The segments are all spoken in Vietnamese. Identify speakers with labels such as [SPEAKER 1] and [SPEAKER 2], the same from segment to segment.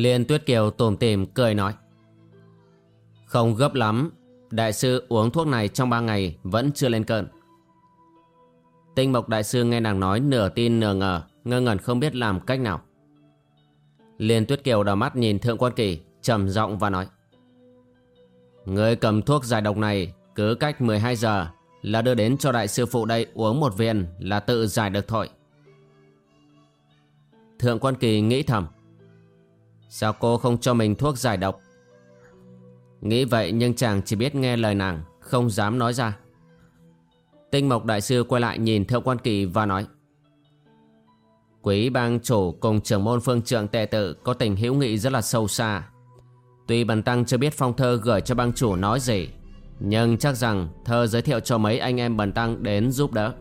[SPEAKER 1] Liên Tuyết Kiều tủm tỉm cười nói. Không gấp lắm, Đại sư uống thuốc này trong ba ngày Vẫn chưa lên cơn. Tinh Mộc Đại sư nghe nàng nói Nửa tin nửa ngờ, Ngơ ngẩn không biết làm cách nào. Liên Tuyết Kiều đào mắt nhìn Thượng Quan Kỳ, trầm giọng và nói. Người cầm thuốc giải độc này Cứ cách 12 giờ Là đưa đến cho đại sư phụ đây uống một viên Là tự giải được thôi. Thượng Quan Kỳ nghĩ thầm. Sao cô không cho mình thuốc giải độc? Nghĩ vậy nhưng chàng chỉ biết nghe lời nàng, Không dám nói ra. Tinh Mộc Đại Sư quay lại nhìn Thượng Quan Kỳ và nói, Quý bang chủ cùng trưởng môn phương trượng tệ tự Có tình hữu nghị rất là sâu xa. Tuy bần tăng chưa biết phong thơ gửi cho bang chủ nói gì, Nhưng chắc rằng thơ giới thiệu cho mấy anh em bần tăng đến giúp đỡ.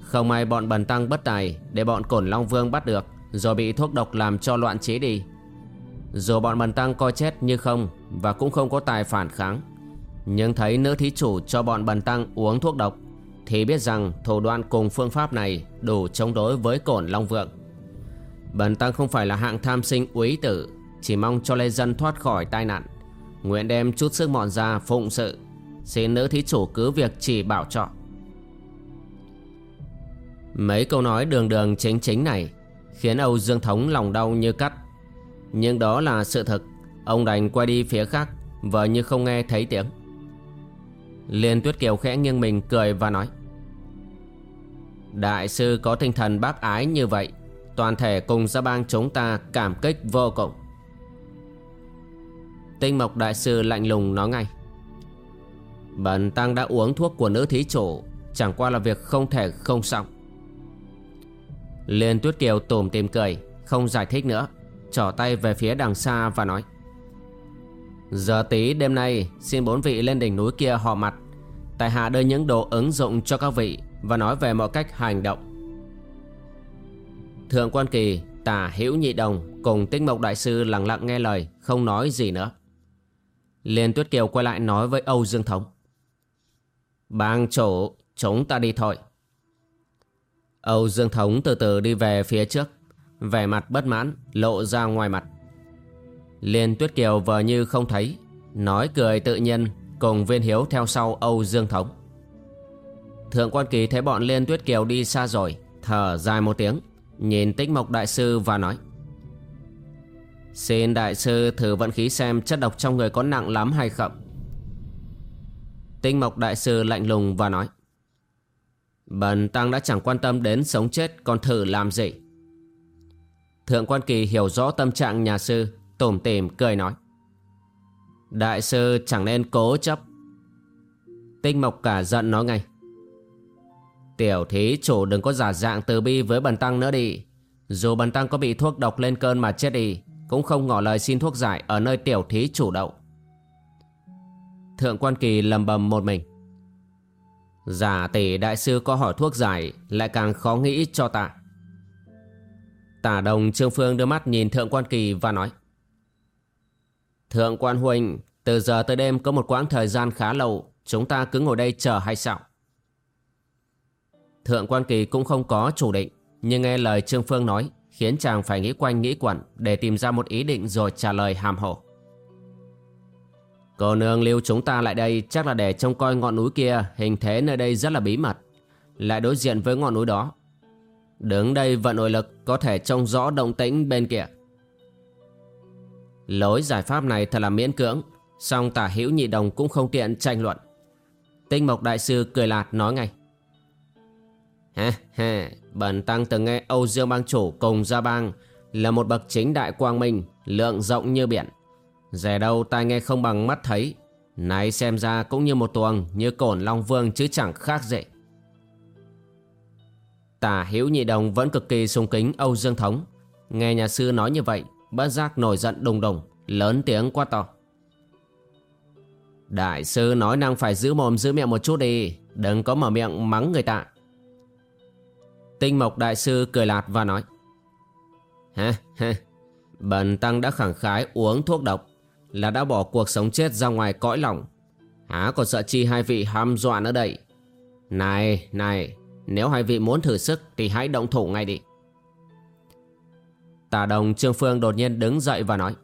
[SPEAKER 1] Không may bọn bần tăng bất tài Để bọn cổn Long Vương bắt được, Rồi bị thuốc độc làm cho loạn trí đi dù bọn bần tăng coi chết như không Và cũng không có tài phản kháng, Nhưng thấy nữ thí chủ cho bọn bần tăng uống thuốc độc Thì biết rằng thủ đoạn cùng phương pháp này Đủ chống đối với cổn Long Vượng. Bần tăng không phải là hạng tham sinh úy tử, Chỉ mong cho lê dân thoát khỏi tai nạn, Nguyện đem chút sức mọn ra phụng sự, Xin nữ thí chủ cứ việc chỉ bảo cho. Mấy câu nói đường đường chính chính này Khiến Âu Dương Thống lòng đau như cắt nhưng đó là sự thật. Ông đành quay đi phía khác Vợ như không nghe thấy tiếng. Liên Tuyết Kiều khẽ nghiêng mình cười và nói, Đại sư có tinh thần bác ái như vậy, Toàn thể cùng gia bang chúng ta cảm kích vô cùng. Tinh Mộc Đại sư lạnh lùng nói ngay, Bần Tăng đã uống thuốc của nữ thí chủ, Chẳng qua là việc không thể không xong. Liên Tuyết Kiều tủm tìm cười, Không giải thích nữa. Trở tay về phía đằng xa và nói, Giờ tí, đêm nay, Xin bốn vị lên đỉnh núi kia hò mặt. Tại hạ đưa những đồ ứng dụng cho các vị Và nói về mọi cách hành động. Thượng quan kỳ Tả hữu nhị đồng Cùng tích mộc đại sư lặng lặng nghe lời, Không nói gì nữa. Liên Tuyết Kiều quay lại nói với Âu Dương Thống, Bang chủ, Chúng ta đi thôi. Âu Dương Thống từ từ đi về phía trước. Vẻ mặt bất mãn lộ ra ngoài mặt. Liên Tuyết Kiều vờ như không thấy, Nói cười tự nhiên Cùng viên hiếu theo sau Âu Dương Thống. Thượng quan kỳ thấy bọn Liên Tuyết Kiều đi xa rồi, Thở dài một tiếng, Nhìn tích mộc đại sư và nói. Xin đại sư thử vận khí xem chất độc trong người có nặng lắm hay không. Tinh mộc đại sư lạnh lùng và nói. Bần tăng đã chẳng quan tâm đến sống chết Còn thử làm gì. Thượng quan kỳ hiểu rõ tâm trạng nhà sư, Tủm tỉm cười nói. Đại sư chẳng nên cố chấp. Tinh mộc cả giận nói ngay. Tiểu thí chủ đừng có giả dạng từ bi với bần tăng nữa đi. Dù bần tăng có bị thuốc độc lên cơn mà chết đi, Cũng không ngỏ lời xin thuốc giải ở nơi tiểu thí chủ đậu Thượng quan kỳ lầm bầm một mình. Giả tỷ đại sư có hỏi thuốc giải, Lại càng khó nghĩ cho tạ Tả đồng Trương Phương đưa mắt nhìn Thượng Quan Kỳ và nói, Thượng Quan Huynh Từ giờ tới đêm có một quãng thời gian khá lâu, Chúng ta cứ ngồi đây chờ hay sao Thượng Quan Kỳ cũng không có chủ định, Nhưng nghe lời Trương Phương nói, Khiến chàng phải nghĩ quanh nghĩ quẩn Để tìm ra một ý định rồi trả lời hàm hồ Cô nương lưu chúng ta lại đây Chắc là để trông coi ngọn núi kia, Hình thế nơi đây rất là bí mật lại đối diện với ngọn núi đó. Đứng đây vận nội lực có thể trông rõ động tĩnh bên kia. Lối giải pháp này thật là miễn cưỡng, song tả hữu nhị đồng cũng không tiện tranh luận. Tinh Mộc Đại Sư cười lạt nói ngay. Ha ha, bần tăng từng nghe Âu Dương Bang Chủ cùng Gia Bang là một bậc chính đại quang minh, lượng rộng như biển. Rẻ đâu tai nghe không bằng mắt thấy, nay xem ra cũng như một tuồng như cổn Long Vương chứ chẳng khác gì. Tả Hiếu Nhị Đồng vẫn cực kỳ sung kính Âu Dương Thống. Nghe nhà sư nói như vậy, bất giác nổi giận đùng đùng, lớn tiếng quá to. Đại sư nói năng phải giữ mồm giữ miệng một chút đi, đừng có mở miệng mắng người ta. Tinh Mộc Đại sư cười lạt và nói. Ha ha, bần tăng đã khẳng khái uống thuốc độc, là đã bỏ cuộc sống chết ra ngoài cõi lòng. Há còn sợ chi hai vị ham dọa nữa đây. Này, này, nếu hai vị muốn thử sức thì hãy động thủ ngay đi. Tà đồng Trương Phương đột nhiên đứng dậy và nói.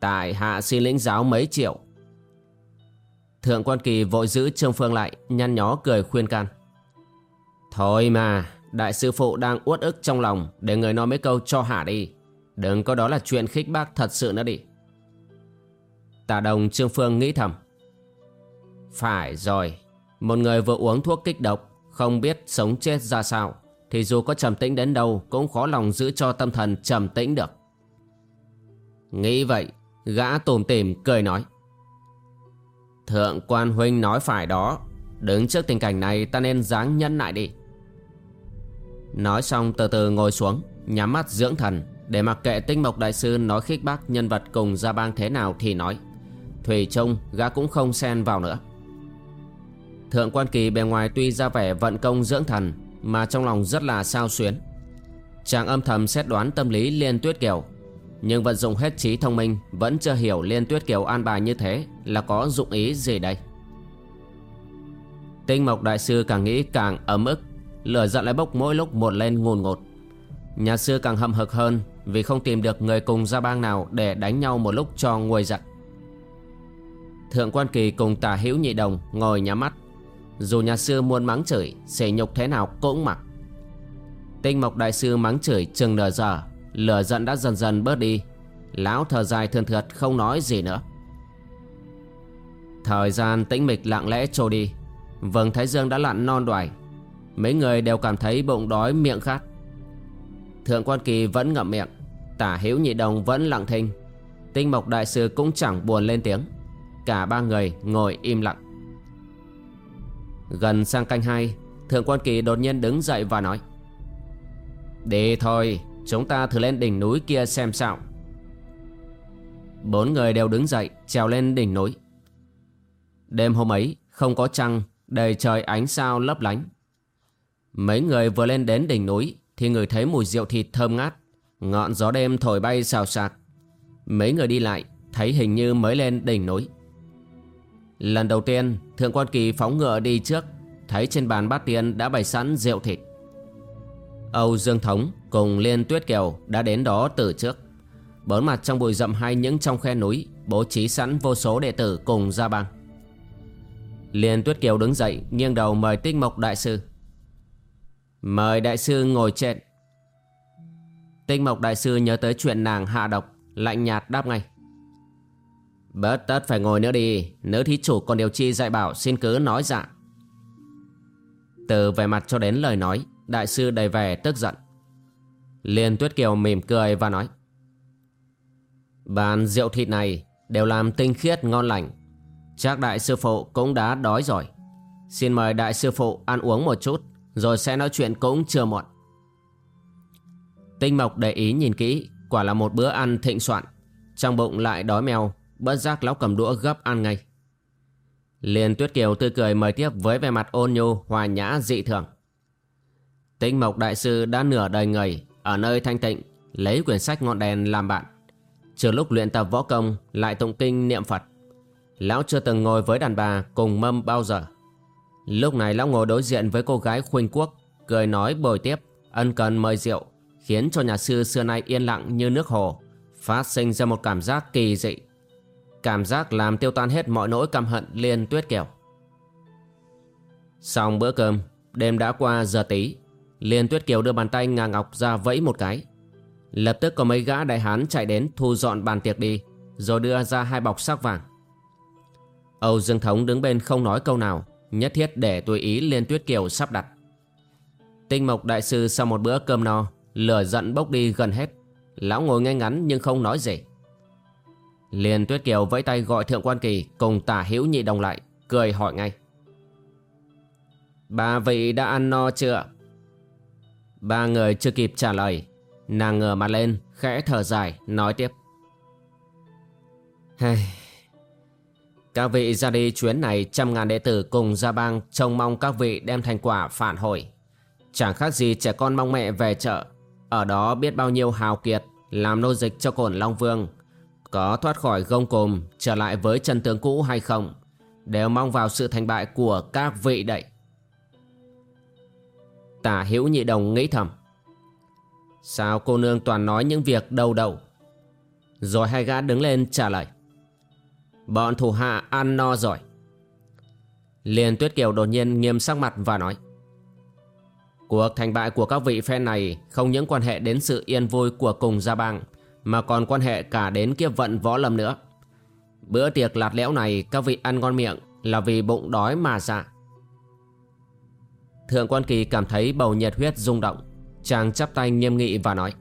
[SPEAKER 1] Tại hạ xin lĩnh giáo mấy triệu. Thượng quan kỳ vội giữ Trương Phương lại, nhăn nhó cười khuyên can. Thôi mà, đại sư phụ đang uất ức trong lòng để người nói mấy câu cho hả đi. Đừng có đó là chuyện khích bác thật sự nữa đi. Tà đồng Trương Phương nghĩ thầm. Phải rồi, một người vừa uống thuốc kích độc, không biết sống chết ra sao, thì dù có trầm tĩnh đến đâu cũng khó lòng giữ cho tâm thần trầm tĩnh được. Nghĩ vậy, gã tùm tìm cười nói. Thượng quan huynh nói phải đó, đứng trước tình cảnh này ta nên dáng nhân lại đi. Nói xong từ từ ngồi xuống, nhắm mắt dưỡng thần, để mặc kệ tinh mộc đại sư nói khích bác nhân vật cùng gia bang thế nào thì nói. Thủy Trung gã cũng không xen vào nữa Thượng quan kỳ bề ngoài tuy ra vẻ vận công dưỡng thần, Mà trong lòng rất là sao xuyến. Chàng âm thầm xét đoán tâm lý Liên Tuyết Kiều, Nhưng vận dụng hết trí thông minh, Vẫn chưa hiểu Liên Tuyết Kiều an bài như thế Là có dụng ý gì đây. Tinh Mộc Đại Sư càng nghĩ càng ấm ức, Lửa giận lại bốc mỗi lúc một lên ngùn ngột. Nhà sư càng hậm hực hơn Vì không tìm được người cùng gia bang nào Để đánh nhau một lúc cho nguôi giận. Thượng quan kỳ cùng tả hữu nhị đồng ngồi nhắm mắt. Dù nhà sư muốn mắng chửi, Sỉ nhục thế nào cũng mặc. Tinh mộc đại sư mắng chửi chừng nửa giờ, Lửa giận đã dần dần bớt đi. Lão thở dài thườn thượt, không nói gì nữa. Thời gian tĩnh mịch lặng lẽ trôi đi. Vầng thái dương đã lặn non đoài. Mấy người đều cảm thấy bụng đói, miệng khát. Thượng quan kỳ vẫn ngậm miệng, Tả hữu nhị đồng vẫn lặng thinh. Tinh mộc đại sư cũng chẳng buồn lên tiếng. Cả ba người ngồi im lặng. Gần sang canh hai, Thượng quan kỳ đột nhiên đứng dậy và nói, Đi thôi, Chúng ta thử lên đỉnh núi kia xem sao. Bốn người đều đứng dậy, Trèo lên đỉnh núi. Đêm hôm ấy, không có trăng, Đầy trời ánh sao lấp lánh. Mấy người vừa lên đến đỉnh núi, Thì người thấy mùi rượu thịt thơm ngát, Ngọn gió đêm thổi bay xào xạc. Mấy người đi lại, Thấy hình như mới lên đỉnh núi. Lần đầu tiên, Thượng quan kỳ phóng ngựa đi trước, Thấy trên bàn bát tiên đã bày sẵn rượu thịt. Âu Dương Thống cùng Liên Tuyết Kiều đã đến đó từ trước. Bốn mặt trong bụi rậm hay những trong khe núi Bố trí sẵn vô số đệ tử cùng ra băng Liên Tuyết Kiều đứng dậy, nghiêng đầu mời Tinh Mộc Đại Sư. Mời Đại Sư ngồi trên. Tinh Mộc Đại Sư nhớ tới chuyện nàng hạ độc, Lạnh nhạt đáp ngay. Bớt tất phải ngồi nữa đi. Nếu thí chủ còn điều chi dạy bảo Xin cứ nói dạ. Từ vẻ mặt cho đến lời nói, Đại sư đầy vẻ tức giận. Liên Tuyết Kiều mỉm cười và nói, Bàn rượu thịt này Đều làm tinh khiết ngon lành. Chắc đại sư phụ cũng đã đói rồi. Xin mời đại sư phụ ăn uống một chút, Rồi sẽ nói chuyện cũng chưa muộn. Tinh Mộc để ý nhìn kỹ, Quả là một bữa ăn thịnh soạn. Trong bụng lại đói mèo Bất giác lão cầm đũa gấp ăn ngay. Liền Tuyết Kiều tươi cười mời tiếp với vẻ mặt ôn nhu, hòa nhã, dị thường. Tinh Mộc Đại Sư đã nửa đời người, Ở nơi thanh tịnh, Lấy quyển sách ngọn đèn làm bạn. Trừ lúc luyện tập võ công, Lại tụng kinh niệm Phật. Lão chưa từng ngồi với đàn bà cùng mâm bao giờ. Lúc này lão ngồi đối diện với cô gái khuynh quốc, Cười nói bồi tiếp, Ân cần mời rượu, Khiến cho nhà sư xưa nay yên lặng như nước hồ, Phát sinh ra một cảm giác kỳ dị. Cảm giác làm tiêu tan hết mọi nỗi căm hận liên tuyết kiều Xong bữa cơm, đêm đã qua giờ tí. Liên Tuyết Kiều đưa bàn tay ngà ngọc ra vẫy một cái. Lập tức có mấy gã đại hán chạy đến thu dọn bàn tiệc đi, Rồi đưa ra hai bọc sắc vàng. Âu Dương Thống đứng bên không nói câu nào, Nhất thiết để tùy ý Liên Tuyết Kiều sắp đặt. Tinh Mộc Đại Sư sau một bữa cơm no, Lửa giận bốc đi gần hết. Lão ngồi ngay ngắn nhưng không nói gì liền Tuyết Kiều vẫy tay gọi Thượng Quan Kỳ Cùng tả hữu nhị đồng lại, Cười hỏi ngay. Ba vị đã ăn no chưa? Ba người chưa kịp trả lời, Nàng ngửa mặt lên, Khẽ thở dài, nói tiếp. Hey. Các vị ra đi chuyến này Trăm ngàn đệ tử cùng gia bang Trông mong các vị đem thành quả phản hồi. Chẳng khác gì trẻ con mong mẹ về chợ, Ở đó biết bao nhiêu hào kiệt, Làm nô dịch cho cổn Long Vương có thoát khỏi gông cùm, Trở lại với chân tướng cũ hay không, Đều mong vào sự thành bại của các vị đậy Tả hữu nhị đồng nghĩ thầm. Sao cô nương toàn nói những việc đầu đầu Rồi hai gã đứng lên trả lời. Bọn thủ hạ ăn no rồi. Liên Tuyết Kiều đột nhiên nghiêm sắc mặt và nói. Cuộc thành bại của các vị phe này không những quan hệ đến sự yên vui của cùng gia bang mà còn quan hệ cả đến kiếp vận võ lâm nữa. Bữa tiệc lạt lẽo này, các vị ăn ngon miệng là vì bụng đói mà ra. Thượng quan kỳ cảm thấy bầu nhiệt huyết rung động. Chàng chắp tay nghiêm nghị và nói,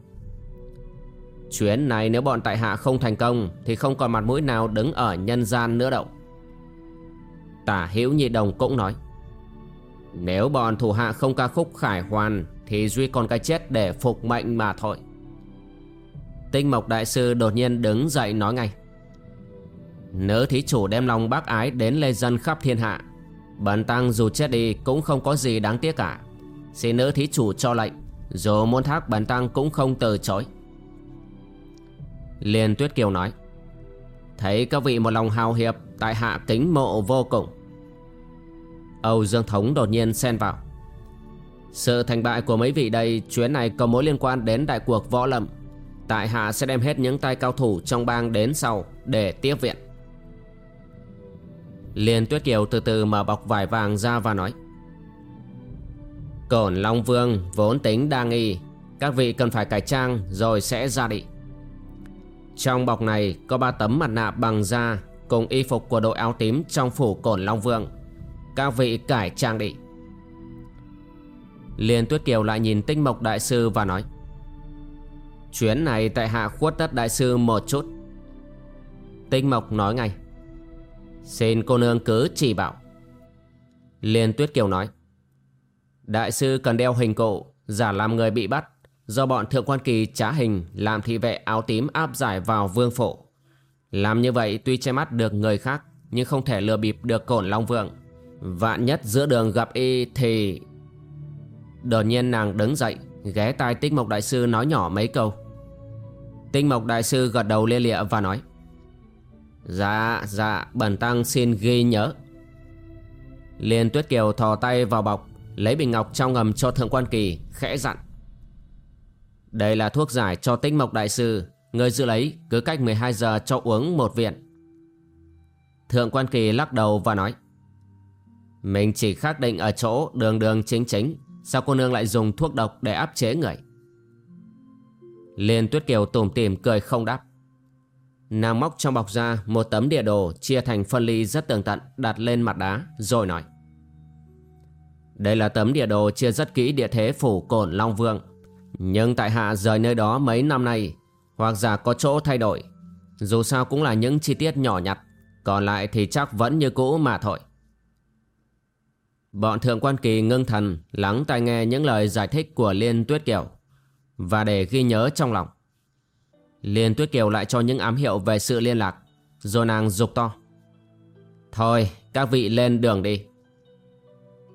[SPEAKER 1] Chuyến này nếu bọn tại hạ không thành công Thì không còn mặt mũi nào đứng ở nhân gian nữa đâu. Tả hữu nhị đồng cũng nói, Nếu bọn thủ hạ không ca khúc khải hoàn Thì duy còn cái chết để phục mệnh mà thôi. Tinh Mộc Đại Sư đột nhiên đứng dậy nói ngay. Nữ thí chủ đem lòng bác ái đến lê dân khắp thiên hạ. Bần tăng dù chết đi cũng không có gì đáng tiếc cả. Xin nữ thí chủ cho lệnh, Dù muốn thác bần tăng cũng không từ chối. Liên Tuyết Kiều nói, Thấy các vị một lòng hào hiệp, Tại hạ kính mộ vô cùng. Âu Dương Thống đột nhiên xen vào, Sự thành bại của mấy vị đây Chuyến này có mối liên quan đến đại cuộc võ lâm. Tại hạ sẽ đem hết những tay cao thủ trong bang đến sau Để tiếp viện. Liên Tuyết Kiều từ từ mở bọc vải vàng ra và nói, Cổn Long Vương vốn tính đa nghi, Các vị cần phải cải trang rồi sẽ ra đi. Trong bọc này có ba tấm mặt nạ bằng da Cùng y phục của đội áo tím trong phủ Cổn Long Vương. Các vị cải trang đi. Liên Tuyết Kiều lại nhìn Tinh Mộc Đại Sư và nói Chuyến này tại hạ khuất tất Đại Sư một chút. Tinh Mộc nói ngay. Xin cô nương cứ chỉ bảo. Liên Tuyết Kiều nói. Đại sư cần đeo hình cụ, Giả làm người bị bắt. Do bọn thượng quan kỳ trá hình, Làm thị vệ áo tím áp giải vào vương phủ. Làm như vậy tuy che mắt được người khác, Nhưng không thể lừa bịp được cổn Long vượng Vạn nhất giữa đường gặp y thì Đột nhiên nàng đứng dậy Ghé tai Tích Mộc Đại Sư nói nhỏ mấy câu. Tích Mộc Đại Sư gật đầu lia lịa và nói Dạ dạ bần tăng xin ghi nhớ. Liên Tuyết Kiều thò tay vào bọc, Lấy bình ngọc trong ngầm cho Thượng Quan Kỳ, Khẽ dặn, Đây là thuốc giải cho tích mộc đại sư, Người giữ lấy cứ cách 12 giờ cho uống một viện. Thượng Quan Kỳ lắc đầu và nói, Mình chỉ khắc định ở chỗ đường đường chính chính Sao cô nương lại dùng thuốc độc để áp chế người Liên Tuyết Kiều tủm tỉm cười không đáp Nàng móc trong bọc ra một tấm địa đồ chia thành phân ly rất tường tận, đặt lên mặt đá, rồi nói. Đây là tấm địa đồ chia rất kỹ địa thế phủ cổn Long Vương. Nhưng tại hạ rời nơi đó mấy năm nay, hoặc giả có chỗ thay đổi. Dù sao cũng là những chi tiết nhỏ nhặt, còn lại thì chắc vẫn như cũ mà thôi. Bọn thượng quan kỳ ngưng thần, lắng tai nghe những lời giải thích của Liên Tuyết Kiều. Và để ghi nhớ trong lòng. Liên Tuyết Kiều lại cho những ám hiệu về sự liên lạc, Rồi nàng dục to. Thôi, các vị lên đường đi.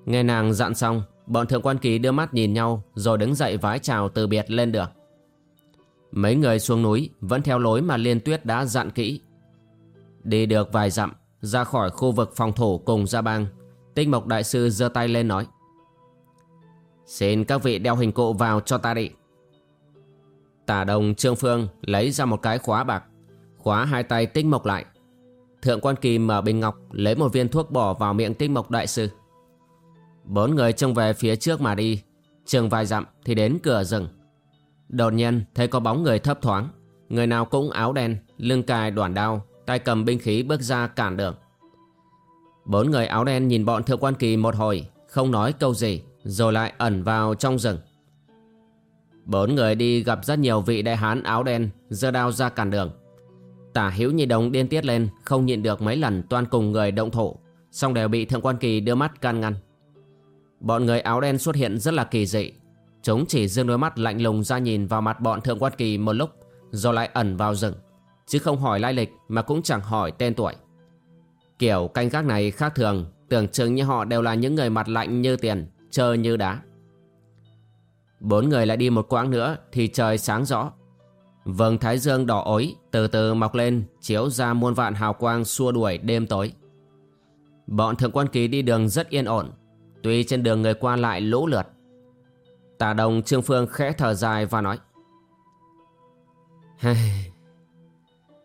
[SPEAKER 1] Nghe nàng dặn xong, Bọn thượng quan kỳ đưa mắt nhìn nhau, Rồi đứng dậy vái chào từ biệt lên đường. Mấy người xuống núi Vẫn theo lối mà Liên Tuyết đã dặn kỹ. Đi được vài dặm, Ra khỏi khu vực phòng thủ cùng gia bang Tinh Mộc Đại Sư giơ tay lên nói, Xin các vị đeo hình cụ vào cho ta đi. Tả đồng Trương Phương lấy ra một cái khóa bạc, Khóa hai tay tinh mộc lại. Thượng quan kỳ mở bình ngọc, Lấy một viên thuốc bỏ vào miệng tinh mộc đại sư. Bốn người trông về phía trước mà đi, Chừng vài dặm thì đến cửa rừng. Đột nhiên thấy có bóng người thấp thoáng, Người nào cũng áo đen, Lưng cài, đoạn đao, Tay cầm binh khí bước ra cản đường. Bốn người áo đen nhìn bọn thượng quan kỳ một hồi, Không nói câu gì, Rồi lại ẩn vào trong rừng. Bốn người đi gặp rất nhiều vị đại hán áo đen, giơ đao ra cản đường. Tả hữu nhị đồng điên tiết lên, Không nhịn được mấy lần toan cùng người động thổ Xong đều bị thượng quan kỳ đưa mắt can ngăn. Bọn người áo đen xuất hiện rất là kỳ dị. Chúng chỉ dương đôi mắt lạnh lùng ra nhìn vào mặt bọn thượng quan kỳ một lúc, Rồi lại ẩn vào rừng. Chứ không hỏi lai lịch mà cũng chẳng hỏi tên tuổi. Kiểu canh gác này khác thường, Tưởng chừng như họ đều là những người mặt lạnh như tiền, Chơi như đá. Bốn người lại đi một quãng nữa Thì trời sáng rõ. Vầng thái dương đỏ ối Từ từ mọc lên, Chiếu ra muôn vạn hào quang xua đuổi đêm tối. Bọn thượng quan ký đi đường rất yên ổn, Tuy trên đường người qua lại lũ lượt. Tà đồng Trương Phương khẽ thở dài và nói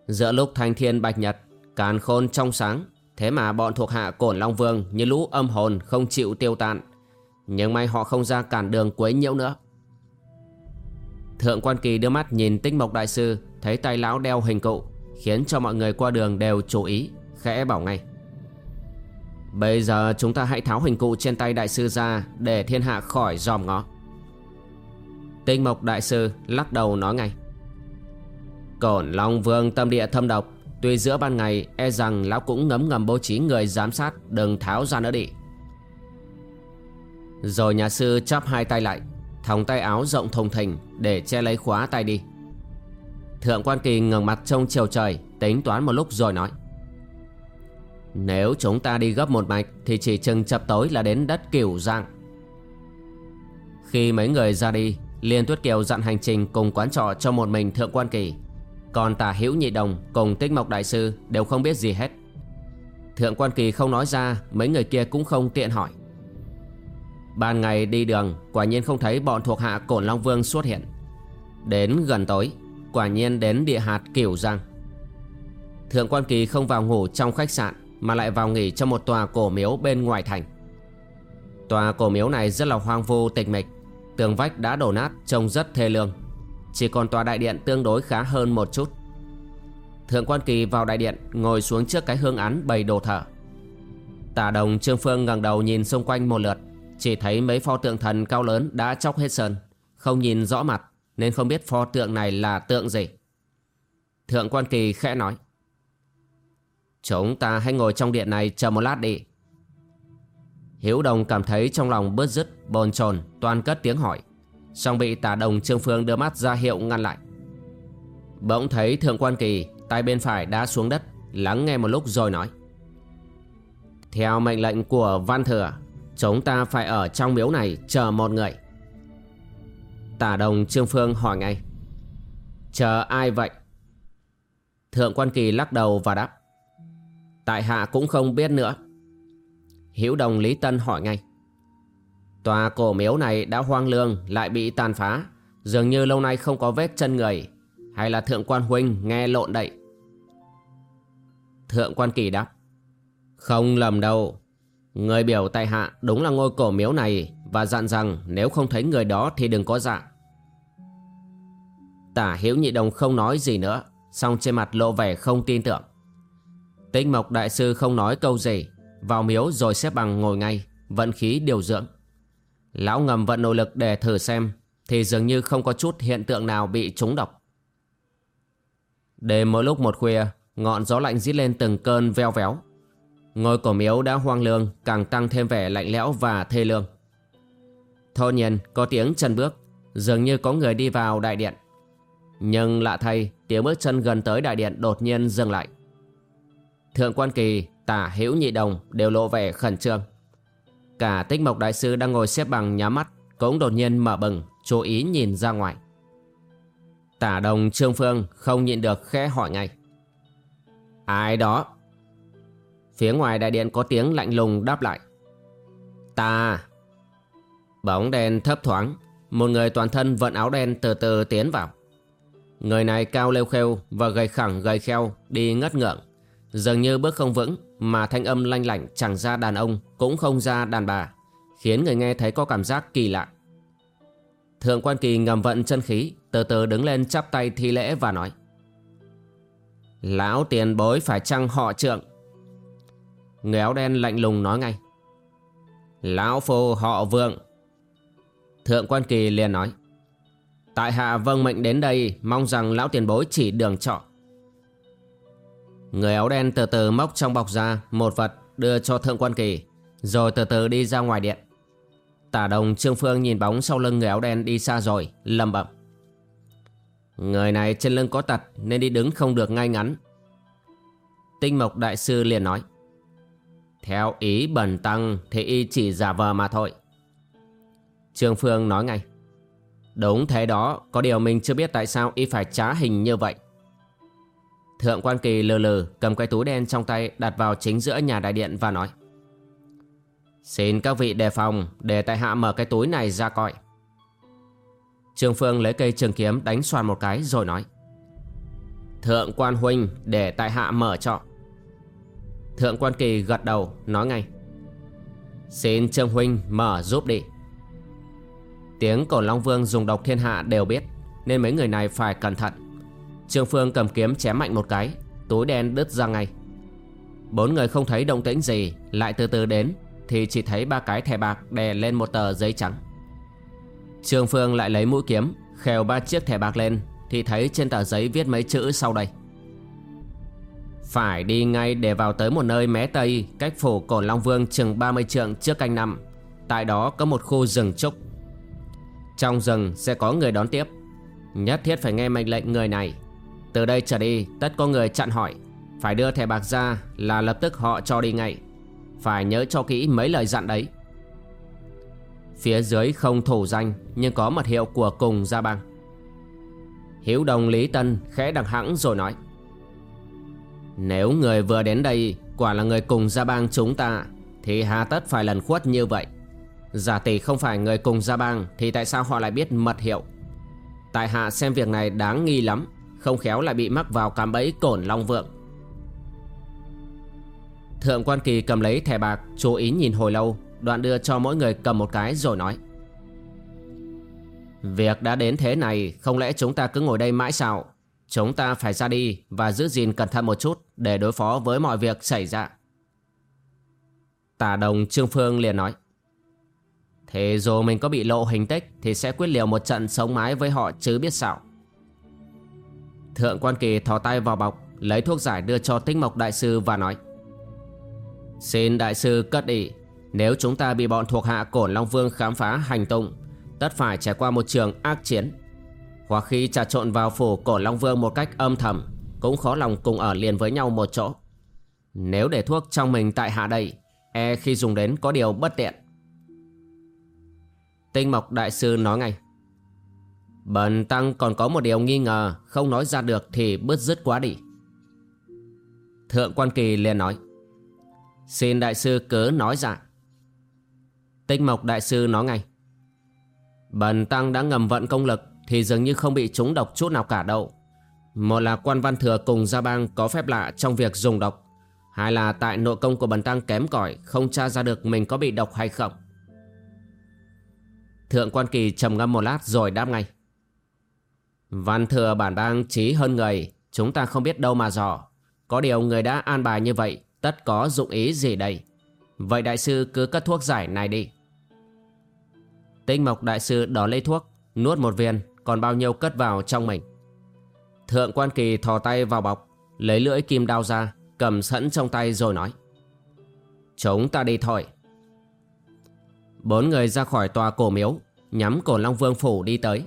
[SPEAKER 1] Giữa lúc thanh thiên bạch nhật Càn khôn trong sáng Thế mà bọn thuộc hạ cổn Long Vương Như lũ âm hồn không chịu tiêu tan Nhưng may họ không ra cản đường quấy nhiễu nữa. Thượng quan kỳ đưa mắt nhìn tích mộc đại sư, Thấy tay lão đeo hình cụ, Khiến cho mọi người qua đường đều chú ý, Khẽ bảo ngay. Bây giờ chúng ta hãy tháo hình cụ trên tay đại sư ra Để thiên hạ khỏi dòm ngó. Tinh mộc đại sư lắc đầu nói ngay. Cổn Long Vương tâm địa thâm độc Tuy giữa ban ngày e rằng lão cũng ngấm ngầm bố trí người giám sát, Đừng tháo ra nữa đi. Rồi nhà sư chắp hai tay lại, Thòng tay áo rộng thùng thình Để che lấy khóa tay đi. Thượng quan kỳ ngẩng mặt trông chiều trời, Tính toán một lúc rồi nói. Nếu chúng ta đi gấp một mạch Thì chỉ chừng chập tối là đến đất Cửu Giang. Khi mấy người ra đi, Liên Tuyết Kiều dặn hành trình cùng quán trọ cho một mình Thượng quan kỳ. Còn tả hữu nhị đồng cùng tích mộc đại sư Đều không biết gì hết. Thượng quan kỳ không nói ra, Mấy người kia cũng không tiện hỏi. Ban ngày đi đường, Quả nhiên không thấy bọn thuộc hạ Cổn Long Vương xuất hiện. Đến gần tối, Quả nhiên đến địa hạt kiểu Giang. Thượng quan kỳ không vào ngủ trong khách sạn, Mà lại vào nghỉ trong một tòa cổ miếu bên ngoài thành. Tòa cổ miếu này rất là hoang vu tịch mịch, Tường vách đã đổ nát, trông rất thê lương. Chỉ còn tòa đại điện tương đối khá hơn một chút. Thượng quan kỳ vào đại điện, Ngồi xuống trước cái hương án bày đồ thờ. Tả đồng Trương Phương ngẩng đầu nhìn xung quanh một lượt, Chỉ thấy mấy pho tượng thần cao lớn đã chóc hết sơn Không nhìn rõ mặt, Nên không biết pho tượng này là tượng gì. Thượng quan kỳ khẽ nói, Chúng ta hãy ngồi trong điện này chờ một lát đi. Hiếu đồng cảm thấy trong lòng bớt dứt Bồn chồn toàn cất tiếng hỏi song bị tả đồng Trương Phương đưa mắt ra hiệu ngăn lại. Bỗng thấy thượng quan kỳ, Tay bên phải đã xuống đất, Lắng nghe một lúc rồi nói. Theo mệnh lệnh của Văn Thừa, Chúng ta phải ở trong miếu này chờ một người. Tả đồng Trương Phương hỏi ngay. Chờ ai vậy? Thượng quan kỳ lắc đầu và đáp. Tại hạ cũng không biết nữa. Hiếu đồng Lý Tân hỏi ngay. Tòa cổ miếu này đã hoang lương, lại bị tàn phá. Dường như lâu nay không có vết chân người. Hay là thượng quan huynh nghe lộn đậy Thượng quan kỳ đáp, Không lầm đâu. Người biểu tại hạ đúng là ngôi cổ miếu này Và dặn rằng nếu không thấy người đó thì đừng có dạ. Tả hiếu nhị đồng không nói gì nữa Xong trên mặt lộ vẻ không tin tưởng. Tinh mộc đại sư không nói câu gì, Vào miếu rồi xếp bằng ngồi ngay, Vận khí điều dưỡng. Lão ngầm vận nội lực để thử xem, Thì dường như không có chút hiện tượng nào bị trúng độc. Đêm mỗi lúc một khuya, Ngọn gió lạnh dít lên từng cơn veo véo. Ngôi cổ miếu đã hoang lương, Càng tăng thêm vẻ lạnh lẽo và thê lương. Thôn nhiên, có tiếng chân bước, Dường như có người đi vào đại điện. Nhưng lạ thay, Tiếng bước chân gần tới đại điện đột nhiên dừng lại. Thượng quan kỳ, Tả hữu nhị đồng đều lộ vẻ khẩn trương. Cả tích mộc đại sư đang ngồi xếp bằng nhắm mắt, Cũng đột nhiên mở bừng, Chú ý nhìn ra ngoài. Tả đồng, Trương Phương không nhịn được khẽ hỏi ngay. Ai đó? Phía ngoài đại điện có tiếng lạnh lùng đáp lại. Ta. Bóng đen thấp thoáng, Một người toàn thân vận áo đen từ từ tiến vào. Người này cao lêu khêu và gầy khẳng gầy kheo, đi ngất ngưỡng Dường như bước không vững mà thanh âm lanh lảnh chẳng ra đàn ông, cũng không ra đàn bà, Khiến người nghe thấy có cảm giác kỳ lạ. Thượng quan kỳ ngầm vận chân khí, Từ từ đứng lên chắp tay thi lễ và nói, Lão tiền bối phải chăng họ trượng? Người áo đen lạnh lùng nói ngay, Lão phu họ vượng. Thượng quan kỳ liền nói, Tại hạ vâng mệnh đến đây, Mong rằng lão tiền bối chỉ đường trọ. Người áo đen từ từ móc trong bọc ra Một vật đưa cho thượng quan kỳ, Rồi từ từ đi ra ngoài điện. Tả đồng Trương Phương nhìn bóng sau lưng người áo đen đi xa rồi lầm bẩm. Người này trên lưng có tật Nên đi đứng không được ngay ngắn. Tinh Mộc Đại Sư liền nói, Theo ý bẩn tăng Thì y chỉ giả vờ mà thôi. Trương Phương nói ngay, Đúng thế đó, Có điều mình chưa biết tại sao y phải trá hình như vậy. Thượng quan kỳ lờ lờ, cầm cái túi đen trong tay đặt vào chính giữa nhà đại điện và nói, Xin các vị đề phòng, để tại hạ mở cái túi này ra coi. Trương Phương lấy cây trường kiếm đánh xoan một cái rồi nói, Thượng quan huynh, để tại hạ mở cho. Thượng quan kỳ gật đầu, nói ngay, Xin Trương huynh mở giúp đi. Tiếng cổ Long Vương dùng độc thiên hạ đều biết, Nên mấy người này phải cẩn thận. Trương Phương cầm kiếm chém mạnh một cái, Túi đen đứt ra ngay. Bốn người không thấy động tĩnh gì, Lại từ từ đến, Thì chỉ thấy ba cái thẻ bạc đè lên một tờ giấy trắng. Trương Phương lại lấy mũi kiếm Khèo ba chiếc thẻ bạc lên, Thì thấy trên tờ giấy viết mấy chữ sau đây. Phải đi ngay để vào tới một nơi mé tây, Cách phủ cổ Long Vương chừng 30 trượng trước canh năm. Tại đó có một khu rừng trúc. Trong rừng sẽ có người đón tiếp. Nhất thiết phải nghe mệnh lệnh người này. Từ đây trở đi, tất có người chặn hỏi. Phải đưa thẻ bạc ra là lập tức họ cho đi ngay. Phải nhớ cho kỹ mấy lời dặn đấy. Phía dưới không thủ danh, Nhưng có mật hiệu của cùng gia bang. Hiếu đồng Lý Tân khẽ đằng hãng rồi nói. Nếu người vừa đến đây, Quả là người cùng gia bang chúng ta, Thì hà tất phải lần khuất như vậy. Giả tỷ không phải người cùng gia bang, Thì tại sao họ lại biết mật hiệu? Tại hạ xem việc này đáng nghi lắm. Không khéo lại bị mắc vào cạm bẫy cổn long vượng. Thượng quan kỳ cầm lấy thẻ bạc, Chú ý nhìn hồi lâu, Đoạn đưa cho mỗi người cầm một cái rồi nói. Việc đã đến thế này, Không lẽ chúng ta cứ ngồi đây mãi sao? Chúng ta phải ra đi Và giữ gìn cẩn thận một chút Để đối phó với mọi việc xảy ra. Tả đồng Trương Phương liền nói. Thế dù mình có bị lộ hình tích Thì sẽ quyết liều một trận sống mái với họ chứ biết sao. Thượng quan kỳ thò tay vào bọc, Lấy thuốc giải đưa cho tích mộc đại sư và nói, Xin đại sư cất đi. Nếu chúng ta bị bọn thuộc hạ Cổn Long Vương khám phá hành tung, Tất phải trải qua một trường ác chiến. Hoặc khi trà trộn vào phủ Cổn Long Vương một cách âm thầm, Cũng khó lòng cùng ở liền với nhau một chỗ. Nếu để thuốc trong mình tại hạ đây E khi dùng đến có điều bất tiện. Tinh Mộc Đại Sư nói ngay Bần Tăng còn có một điều nghi ngờ, Không nói ra được thì bứt rứt quá đi. Thượng Quan Kỳ liền nói, Xin Đại Sư cứ nói ra. Tinh Mộc Đại Sư nói ngay, Bần Tăng đã ngầm vận công lực Thì dường như không bị trúng độc chút nào cả đâu. Một là quan văn thừa cùng gia bang có phép lạ trong việc dùng độc, Hai là tại nội công của bần tăng kém cỏi, Không tra ra được mình có bị độc hay không. Thượng quan kỳ trầm ngâm một lát rồi đáp ngay Văn thừa bản đang trí hơn người, Chúng ta không biết đâu mà dò. Có điều người đã an bài như vậy, Tất có dụng ý gì đây? Vậy đại sư cứ cất thuốc giải này đi. Tinh Mộc Đại Sư đón lấy thuốc, Nuốt một viên, Còn bao nhiêu cất vào trong mình. Thượng quan kỳ thò tay vào bọc, Lấy lưỡi kim đao ra, Cầm sẵn trong tay rồi nói. Chúng ta đi thôi. Bốn người ra khỏi tòa cổ miếu, Nhắm cổ Long Vương Phủ đi tới.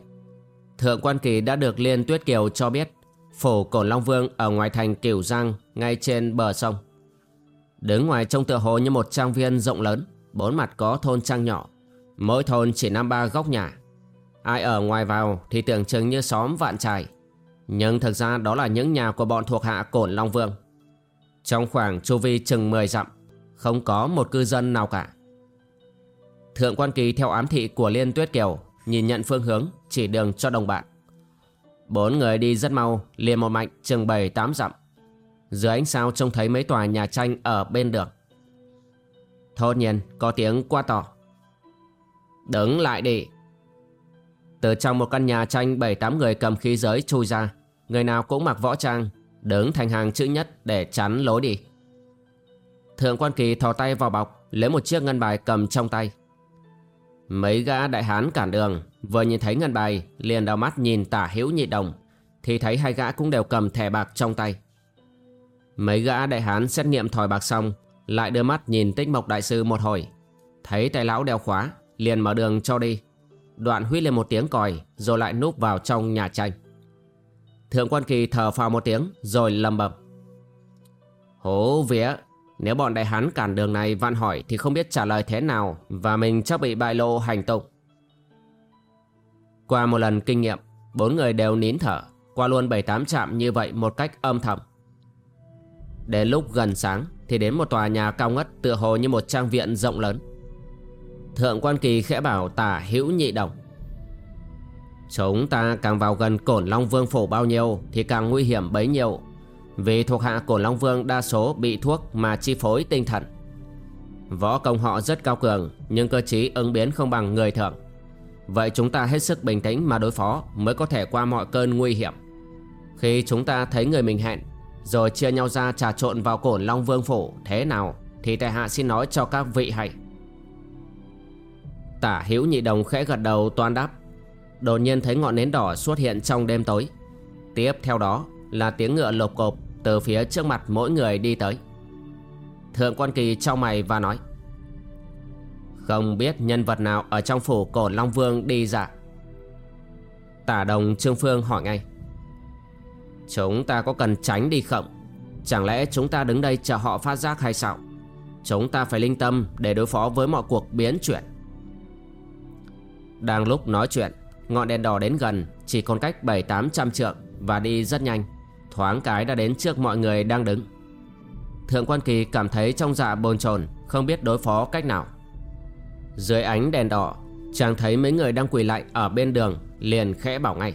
[SPEAKER 1] Thượng quan kỳ đã được Liên Tuyết Kiều cho biết, Phủ cổ Long Vương ở ngoài thành Kiều Giang, Ngay trên bờ sông. Đứng ngoài trông tựa hồ như một trang viên rộng lớn, Bốn mặt có thôn trang nhỏ, Mỗi thôn chỉ năm ba góc nhà. Ai ở ngoài vào thì tưởng chừng như xóm vạn trài, Nhưng thực ra đó là những nhà của bọn thuộc hạ Cổn Long Vương. Trong khoảng chu vi chừng 10 dặm, Không có một cư dân nào cả. Thượng quan kỳ theo ám thị của Liên Tuyết Kiều, Nhìn nhận phương hướng chỉ đường cho đồng bạn. Bốn người đi rất mau, liền một mạch chừng 7-8 dặm. Dưới ánh sao trông thấy mấy tòa nhà tranh ở bên đường. Thốt nhiên, có tiếng qua tỏ Đứng lại đi. Từ trong một căn nhà tranh, bảy, tám người cầm khí giới chui ra. Người nào cũng mặc võ trang, Đứng thành hàng chữ nhất để chắn lối đi. Thượng quan kỳ thò tay vào bọc, Lấy một chiếc ngân bài cầm trong tay. Mấy gã đại hán cản đường. Vừa nhìn thấy ngân bài, Liền đào mắt nhìn tả hữu nhị đồng, Thì thấy hai gã cũng đều cầm thẻ bạc trong tay. Mấy gã đại hán xét nghiệm thỏi bạc xong, Lại đưa mắt nhìn tích mộc đại sư một hồi. Thấy tay lão đeo khóa, Liền mở đường cho đi. Đoạn huýt lên một tiếng còi, Rồi lại núp vào trong nhà tranh. Thượng quan kỳ thở phào một tiếng, Rồi lầm bầm Hố vía, Nếu bọn đại hán cản đường này vạn hỏi Thì không biết trả lời thế nào Và mình chắc bị bại lộ hành tung qua một lần kinh nghiệm, Bốn người đều nín thở, Qua luôn bảy tám trạm như vậy một cách âm thầm. Đến lúc gần sáng Thì đến một tòa nhà cao ngất Tựa hồ như một trang viện rộng lớn. Thượng quan kỳ khẽ bảo tả hữu nhị đồng. Chúng ta càng vào gần cổn Long Vương phủ bao nhiêu Thì càng nguy hiểm bấy nhiêu, Vì thuộc hạ cổn Long Vương đa số bị thuốc mà chi phối tinh thần. Võ công họ rất cao cường, Nhưng cơ trí ứng biến không bằng người thường. Vậy chúng ta hết sức bình tĩnh mà đối phó Mới có thể qua mọi cơn nguy hiểm. Khi chúng ta thấy người mình hẹn, Rồi chia nhau ra trà trộn vào cổn Long Vương phủ, Thế nào Thì tại hạ xin nói cho các vị hãy Tả hữu nhị đồng khẽ gật đầu toan đáp. Đột nhiên thấy ngọn nến đỏ xuất hiện trong đêm tối. Tiếp theo đó là tiếng ngựa lộp cộp Từ phía trước mặt mỗi người đi tới. Thượng quan kỳ trao mày và nói. Không biết nhân vật nào ở trong phủ cổ Long Vương đi giả Tả đồng Trương Phương hỏi ngay. Chúng ta có cần tránh đi không? Chẳng lẽ chúng ta đứng đây chờ họ phát giác hay sao? Chúng ta phải linh tâm để đối phó với mọi cuộc biến chuyển. Đang lúc nói chuyện, Ngọn đèn đỏ đến gần, Chỉ còn cách 7-800 trượng Và đi rất nhanh. Thoáng cái đã đến trước mọi người đang đứng. Thượng quan kỳ cảm thấy trong dạ bồn chồn, Không biết đối phó cách nào. Dưới ánh đèn đỏ, Chàng thấy mấy người đang quỳ lại ở bên đường Liền khẽ bảo ngay.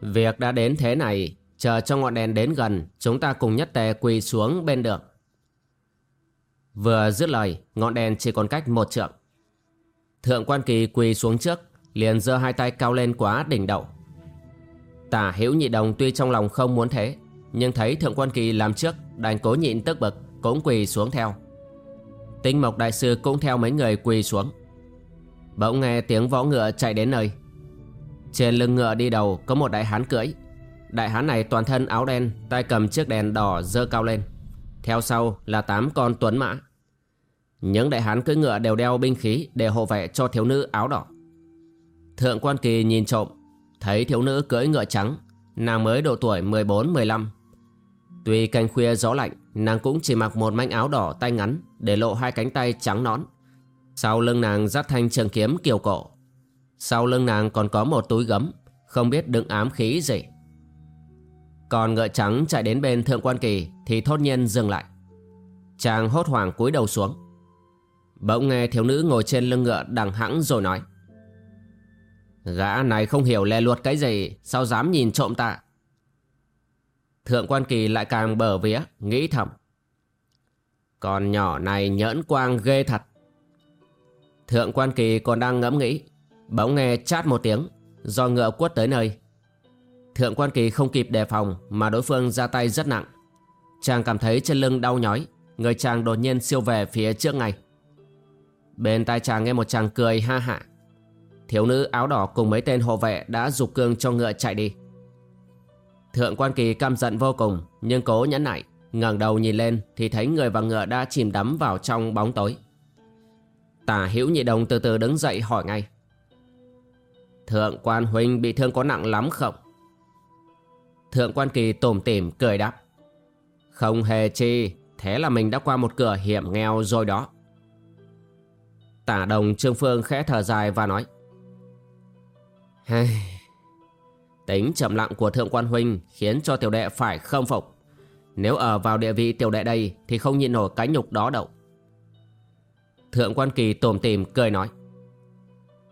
[SPEAKER 1] Việc đã đến thế này, Chờ cho ngọn đèn đến gần, Chúng ta cùng nhất tề quỳ xuống bên đường. Vừa dứt lời, Ngọn đèn chỉ còn cách một trượng. Thượng quan kỳ quỳ xuống trước, Liền giơ hai tay cao lên quá đỉnh đầu. Tả hữu nhị đồng tuy trong lòng không muốn thế, Nhưng thấy thượng quan kỳ làm trước, Đành cố nhịn tức bực, Cũng quỳ xuống theo. Tinh mộc đại sư cũng theo mấy người quỳ xuống. Bỗng nghe tiếng võ ngựa chạy đến nơi. Trên lưng ngựa đi đầu có một đại hán cưỡi. Đại hán này toàn thân áo đen Tay cầm chiếc đèn đỏ dơ cao lên. Theo sau là tám con tuấn mã. Những đại hán cưỡi ngựa đều đeo binh khí để hộ vệ cho thiếu nữ áo đỏ. Thượng quan kỳ nhìn trộm, thấy thiếu nữ cưỡi ngựa trắng, nàng mới độ tuổi 14-15. Tuy canh khuya gió lạnh, nàng cũng chỉ mặc một manh áo đỏ tay ngắn để lộ hai cánh tay trắng nõn. Sau lưng nàng dắt thanh trường kiếm kiều cổ. Sau lưng nàng còn có một túi gấm, không biết đựng ám khí gì. Còn ngựa trắng chạy đến bên thượng quan kỳ thì thốt nhiên dừng lại. Chàng hốt hoảng cúi đầu xuống. Bỗng nghe thiếu nữ ngồi trên lưng ngựa đằng hãng rồi nói Gã này không hiểu lè luật cái gì Sao dám nhìn trộm ta Thượng quan kỳ lại càng bở vía, Nghĩ thầm. Con nhỏ này nhẫn quang ghê thật. Thượng quan kỳ còn đang ngẫm nghĩ, Bỗng nghe chát một tiếng, Do ngựa quất tới nơi. Thượng quan kỳ không kịp đề phòng Mà đối phương ra tay rất nặng. Chàng cảm thấy chân lưng đau nhói, Người chàng đột nhiên siêu về phía trước ngay. Bên tai chàng nghe một chàng cười ha hạ Thiếu nữ áo đỏ cùng mấy tên hộ vệ đã dục cương cho ngựa chạy đi. Thượng quan kỳ căm giận vô cùng Nhưng cố nhẫn nại ngẩng đầu nhìn lên Thì thấy người và ngựa đã chìm đắm vào trong bóng tối. Tả hữu nhị đồng từ từ đứng dậy hỏi ngay. Thượng quan huynh bị thương có nặng lắm không? Thượng quan kỳ tủm tỉm cười đáp. Không hề chi Thế là mình đã qua một cửa hiểm nghèo rồi đó. Tả đồng Trương Phương khẽ thở dài và nói. Hey, Tính chậm lặng của Thượng Quan Huynh khiến cho tiểu đệ phải khâm phục. Nếu ở vào địa vị tiểu đệ đây thì không nhịn nổi cái nhục đó đâu. Thượng Quan Kỳ tồm tìm cười nói.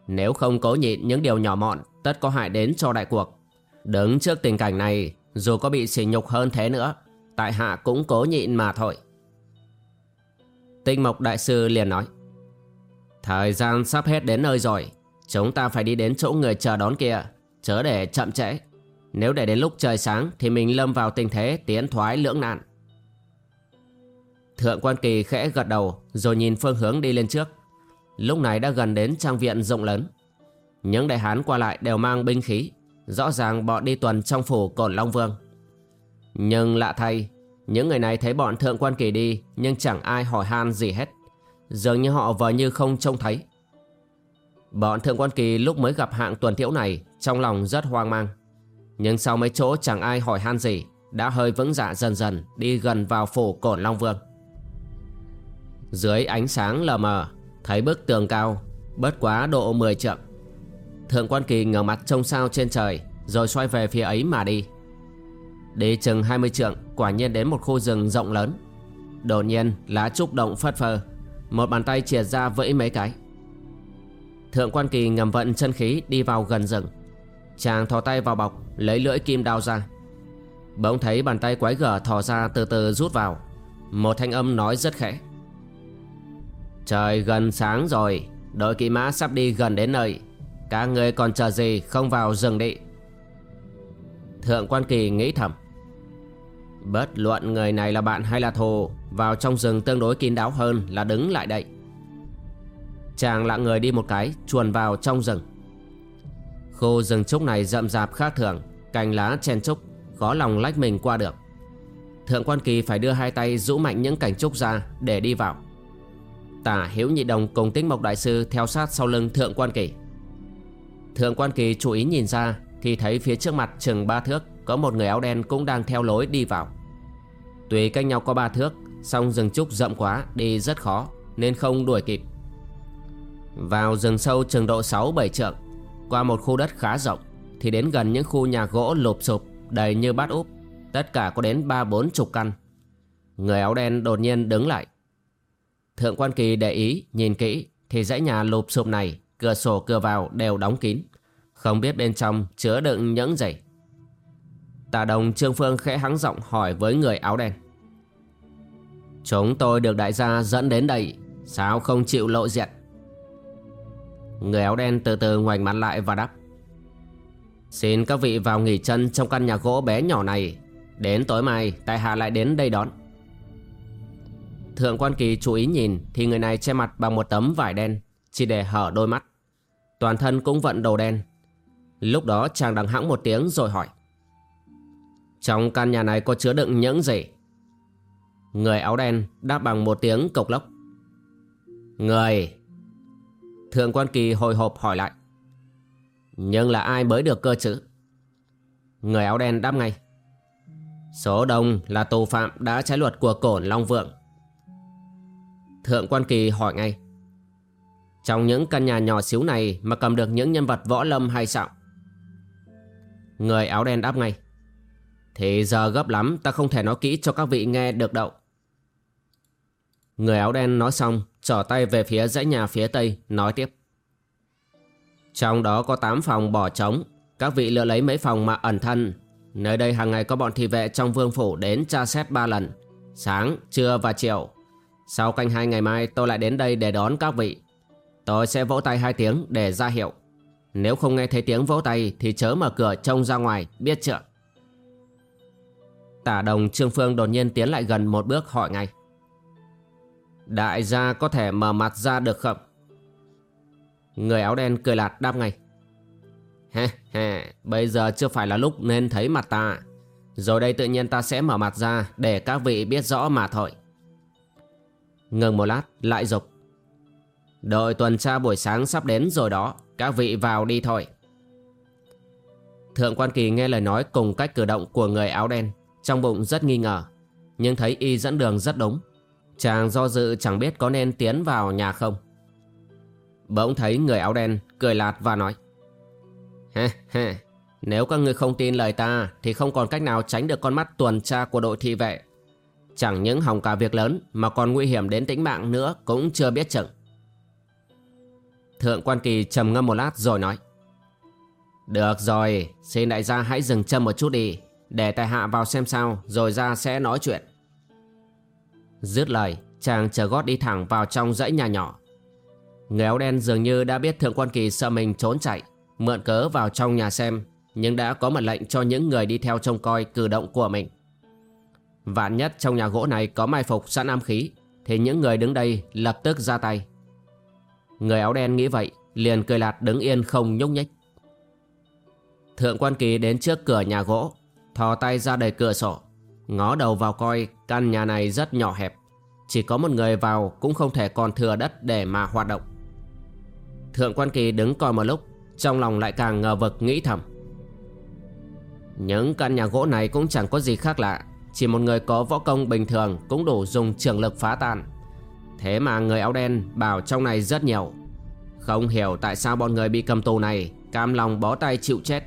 [SPEAKER 1] Nếu không cố nhịn những điều nhỏ mọn, tất có hại đến cho đại cuộc. Đứng trước tình cảnh này, dù có bị sỉ nhục hơn thế nữa, Tại hạ cũng cố nhịn mà thôi. Tinh Mộc Đại Sư liền nói. Thời gian sắp hết đến nơi rồi, Chúng ta phải đi đến chỗ người chờ đón kia. Chớ để chậm trễ. Nếu để đến lúc trời sáng Thì mình lâm vào tình thế tiến thoái lưỡng nạn Thượng quan kỳ khẽ gật đầu Rồi nhìn phương hướng đi lên trước. Lúc này đã gần đến trang viện rộng lớn. Những đại hán qua lại đều mang binh khí. Rõ ràng bọn đi tuần trong phủ cổn Long Vương. Nhưng lạ thay, Những người này thấy bọn thượng quan kỳ đi Nhưng chẳng ai hỏi han gì hết. Dường như họ vờ như không trông thấy. Bọn thượng quan kỳ lúc mới gặp hạng tuần tiễu này trong lòng rất hoang mang. Nhưng sau mấy chỗ chẳng ai hỏi han gì, Đã hơi vững dạ dần dần Đi gần vào phủ cổn Long Vương. Dưới ánh sáng lờ mờ, Thấy bức tường cao Bất quá độ 10 trượng. Thượng quan kỳ ngẩng mặt trông sao trên trời, Rồi xoay về phía ấy mà đi. Đi chừng 20 trượng, Quả nhiên đến một khu rừng rộng lớn. Đột nhiên, lá trúc động phất phơ, Một bàn tay chìa ra vẫy mấy cái. Thượng quan kỳ ngầm vận chân khí đi vào gần rừng. Chàng thò tay vào bọc, Lấy lưỡi kim đao ra. Bỗng thấy bàn tay quái gở thò ra từ từ rút vào. Một thanh âm nói rất khẽ. Trời gần sáng rồi, Đội kỵ mã sắp đi gần đến nơi. Các người còn chờ gì không vào rừng đi. Thượng quan kỳ nghĩ thầm. Bất luận người này là bạn hay là thù, Vào trong rừng tương đối kín đáo hơn là đứng lại đây. Chàng lặng người đi một cái, chuồn vào trong rừng. Khu rừng trúc này rậm rạp khác thường Cành lá chen trúc Khó lòng lách mình qua được Thượng quan kỳ phải đưa hai tay rũ mạnh những cành trúc ra Để đi vào Tả Hiếu Nhị Đồng cùng Tích Mộc Đại Sư theo sát sau lưng Thượng Quan Kỳ. Thượng Quan Kỳ chú ý nhìn ra thì thấy phía trước mặt chừng ba thước có một người áo đen cũng đang theo lối đi vào. Tuy cách nhau có ba thước, song rừng trúc rậm quá đi rất khó nên không đuổi kịp. Vào rừng sâu chừng độ 6-7 trượng, qua một khu đất khá rộng thì đến gần những khu nhà gỗ lụp sụp đầy như bát úp, tất cả có đến ba bốn chục căn. Người áo đen đột nhiên đứng lại. Thượng quan kỳ để ý nhìn kỹ thì dãy nhà lụp sụp này cửa sổ cửa vào đều đóng kín. Không biết bên trong chứa đựng những gì. Tà đồng trương phương khẽ hắng giọng hỏi với người áo đen. Chúng tôi được đại gia dẫn đến đây sao không chịu lộ diện? Người áo đen từ từ ngoảnh mặt lại và đáp xin các vị vào nghỉ chân trong căn nhà gỗ bé nhỏ này đến tối mai tại hạ lại đến đây đón Thượng quan kỳ chú ý nhìn thì người này che mặt bằng một tấm vải đen, chỉ để hở đôi mắt. Toàn thân cũng vận đầu đen. Lúc đó chàng đằng hãng một tiếng rồi hỏi. Trong căn nhà này có chứa đựng những gì? Người áo đen đáp bằng một tiếng cộc lốc. Người! Thượng quan kỳ hồi hộp hỏi lại. Nhưng là ai mới được cơ chứ? Người áo đen đáp ngay. Số đông là tù phạm đã trái luật của cổn Long Vượng Thượng quan kỳ hỏi ngay Trong những căn nhà nhỏ xíu này Mà cầm được những nhân vật võ lâm hay sao Người áo đen đáp ngay Thì giờ gấp lắm, Ta không thể nói kỹ cho các vị nghe được đâu Người áo đen nói xong trở tay về phía dãy nhà phía tây Nói tiếp. Trong đó có 8 phòng bỏ trống. Các vị lựa lấy mấy phòng mà ẩn thân. Nơi đây hàng ngày có bọn thị vệ trong vương phủ Đến tra xét ba lần Sáng, trưa và chiều. Sau canh hai ngày mai tôi lại đến đây để đón các vị. Tôi sẽ vỗ tay hai tiếng để ra hiệu. Nếu không nghe thấy tiếng vỗ tay Thì chớ mở cửa trông ra ngoài Biết chưa? Tả đồng Trương Phương đột nhiên tiến lại gần một bước hỏi ngay. Đại gia có thể mở mặt ra được không? Người áo đen cười lạt đáp ngay. Hè hè, Bây giờ chưa phải là lúc nên thấy mặt ta. Rồi đây tự nhiên ta sẽ mở mặt ra Để các vị biết rõ mà thôi. Ngừng một lát lại dục. Đội tuần tra buổi sáng sắp đến rồi đó Các vị vào đi thôi. Thượng quan kỳ nghe lời nói cùng cách cử động của người áo đen Trong bụng rất nghi ngờ Nhưng thấy y dẫn đường rất đúng. Chàng do dự chẳng biết có nên tiến vào nhà không Bỗng thấy người áo đen cười lạt và nói Ha ha Nếu các ngươi không tin lời ta Thì không còn cách nào tránh được con mắt tuần tra của đội thị vệ Chẳng những hỏng cả việc lớn mà còn nguy hiểm đến tính mạng nữa cũng chưa biết chừng. Thượng quan kỳ trầm ngâm một lát rồi nói. Được rồi, xin đại gia hãy dừng chân một chút đi, để tài hạ vào xem sao rồi ra sẽ nói chuyện. Dứt lời, chàng chờ gót đi thẳng vào trong dãy nhà nhỏ. Người áo đen dường như đã biết Thượng Quan Kỳ sợ mình trốn chạy Mượn cớ vào trong nhà xem Nhưng đã có mật lệnh cho những người đi theo trông coi cử động của mình. Vạn nhất trong nhà gỗ này có mai phục sẵn am khí Thì những người đứng đây lập tức ra tay. Người áo đen nghĩ vậy Liền cười lạt đứng yên không nhúc nhích. Thượng quan kỳ đến trước cửa nhà gỗ Thò tay ra đầy cửa sổ. Ngó đầu vào coi, căn nhà này rất nhỏ hẹp. Chỉ có một người vào cũng không thể còn thừa đất để mà hoạt động. Thượng quan kỳ đứng coi một lúc, Trong lòng lại càng ngờ vực nghĩ thầm. Những căn nhà gỗ này cũng chẳng có gì khác lạ, Chỉ một người có võ công bình thường cũng đủ dùng trường lực phá tan. Thế mà người áo đen bảo trong này rất nhiều. Không hiểu tại sao bọn người bị cầm tù này Cam lòng bó tay chịu chết.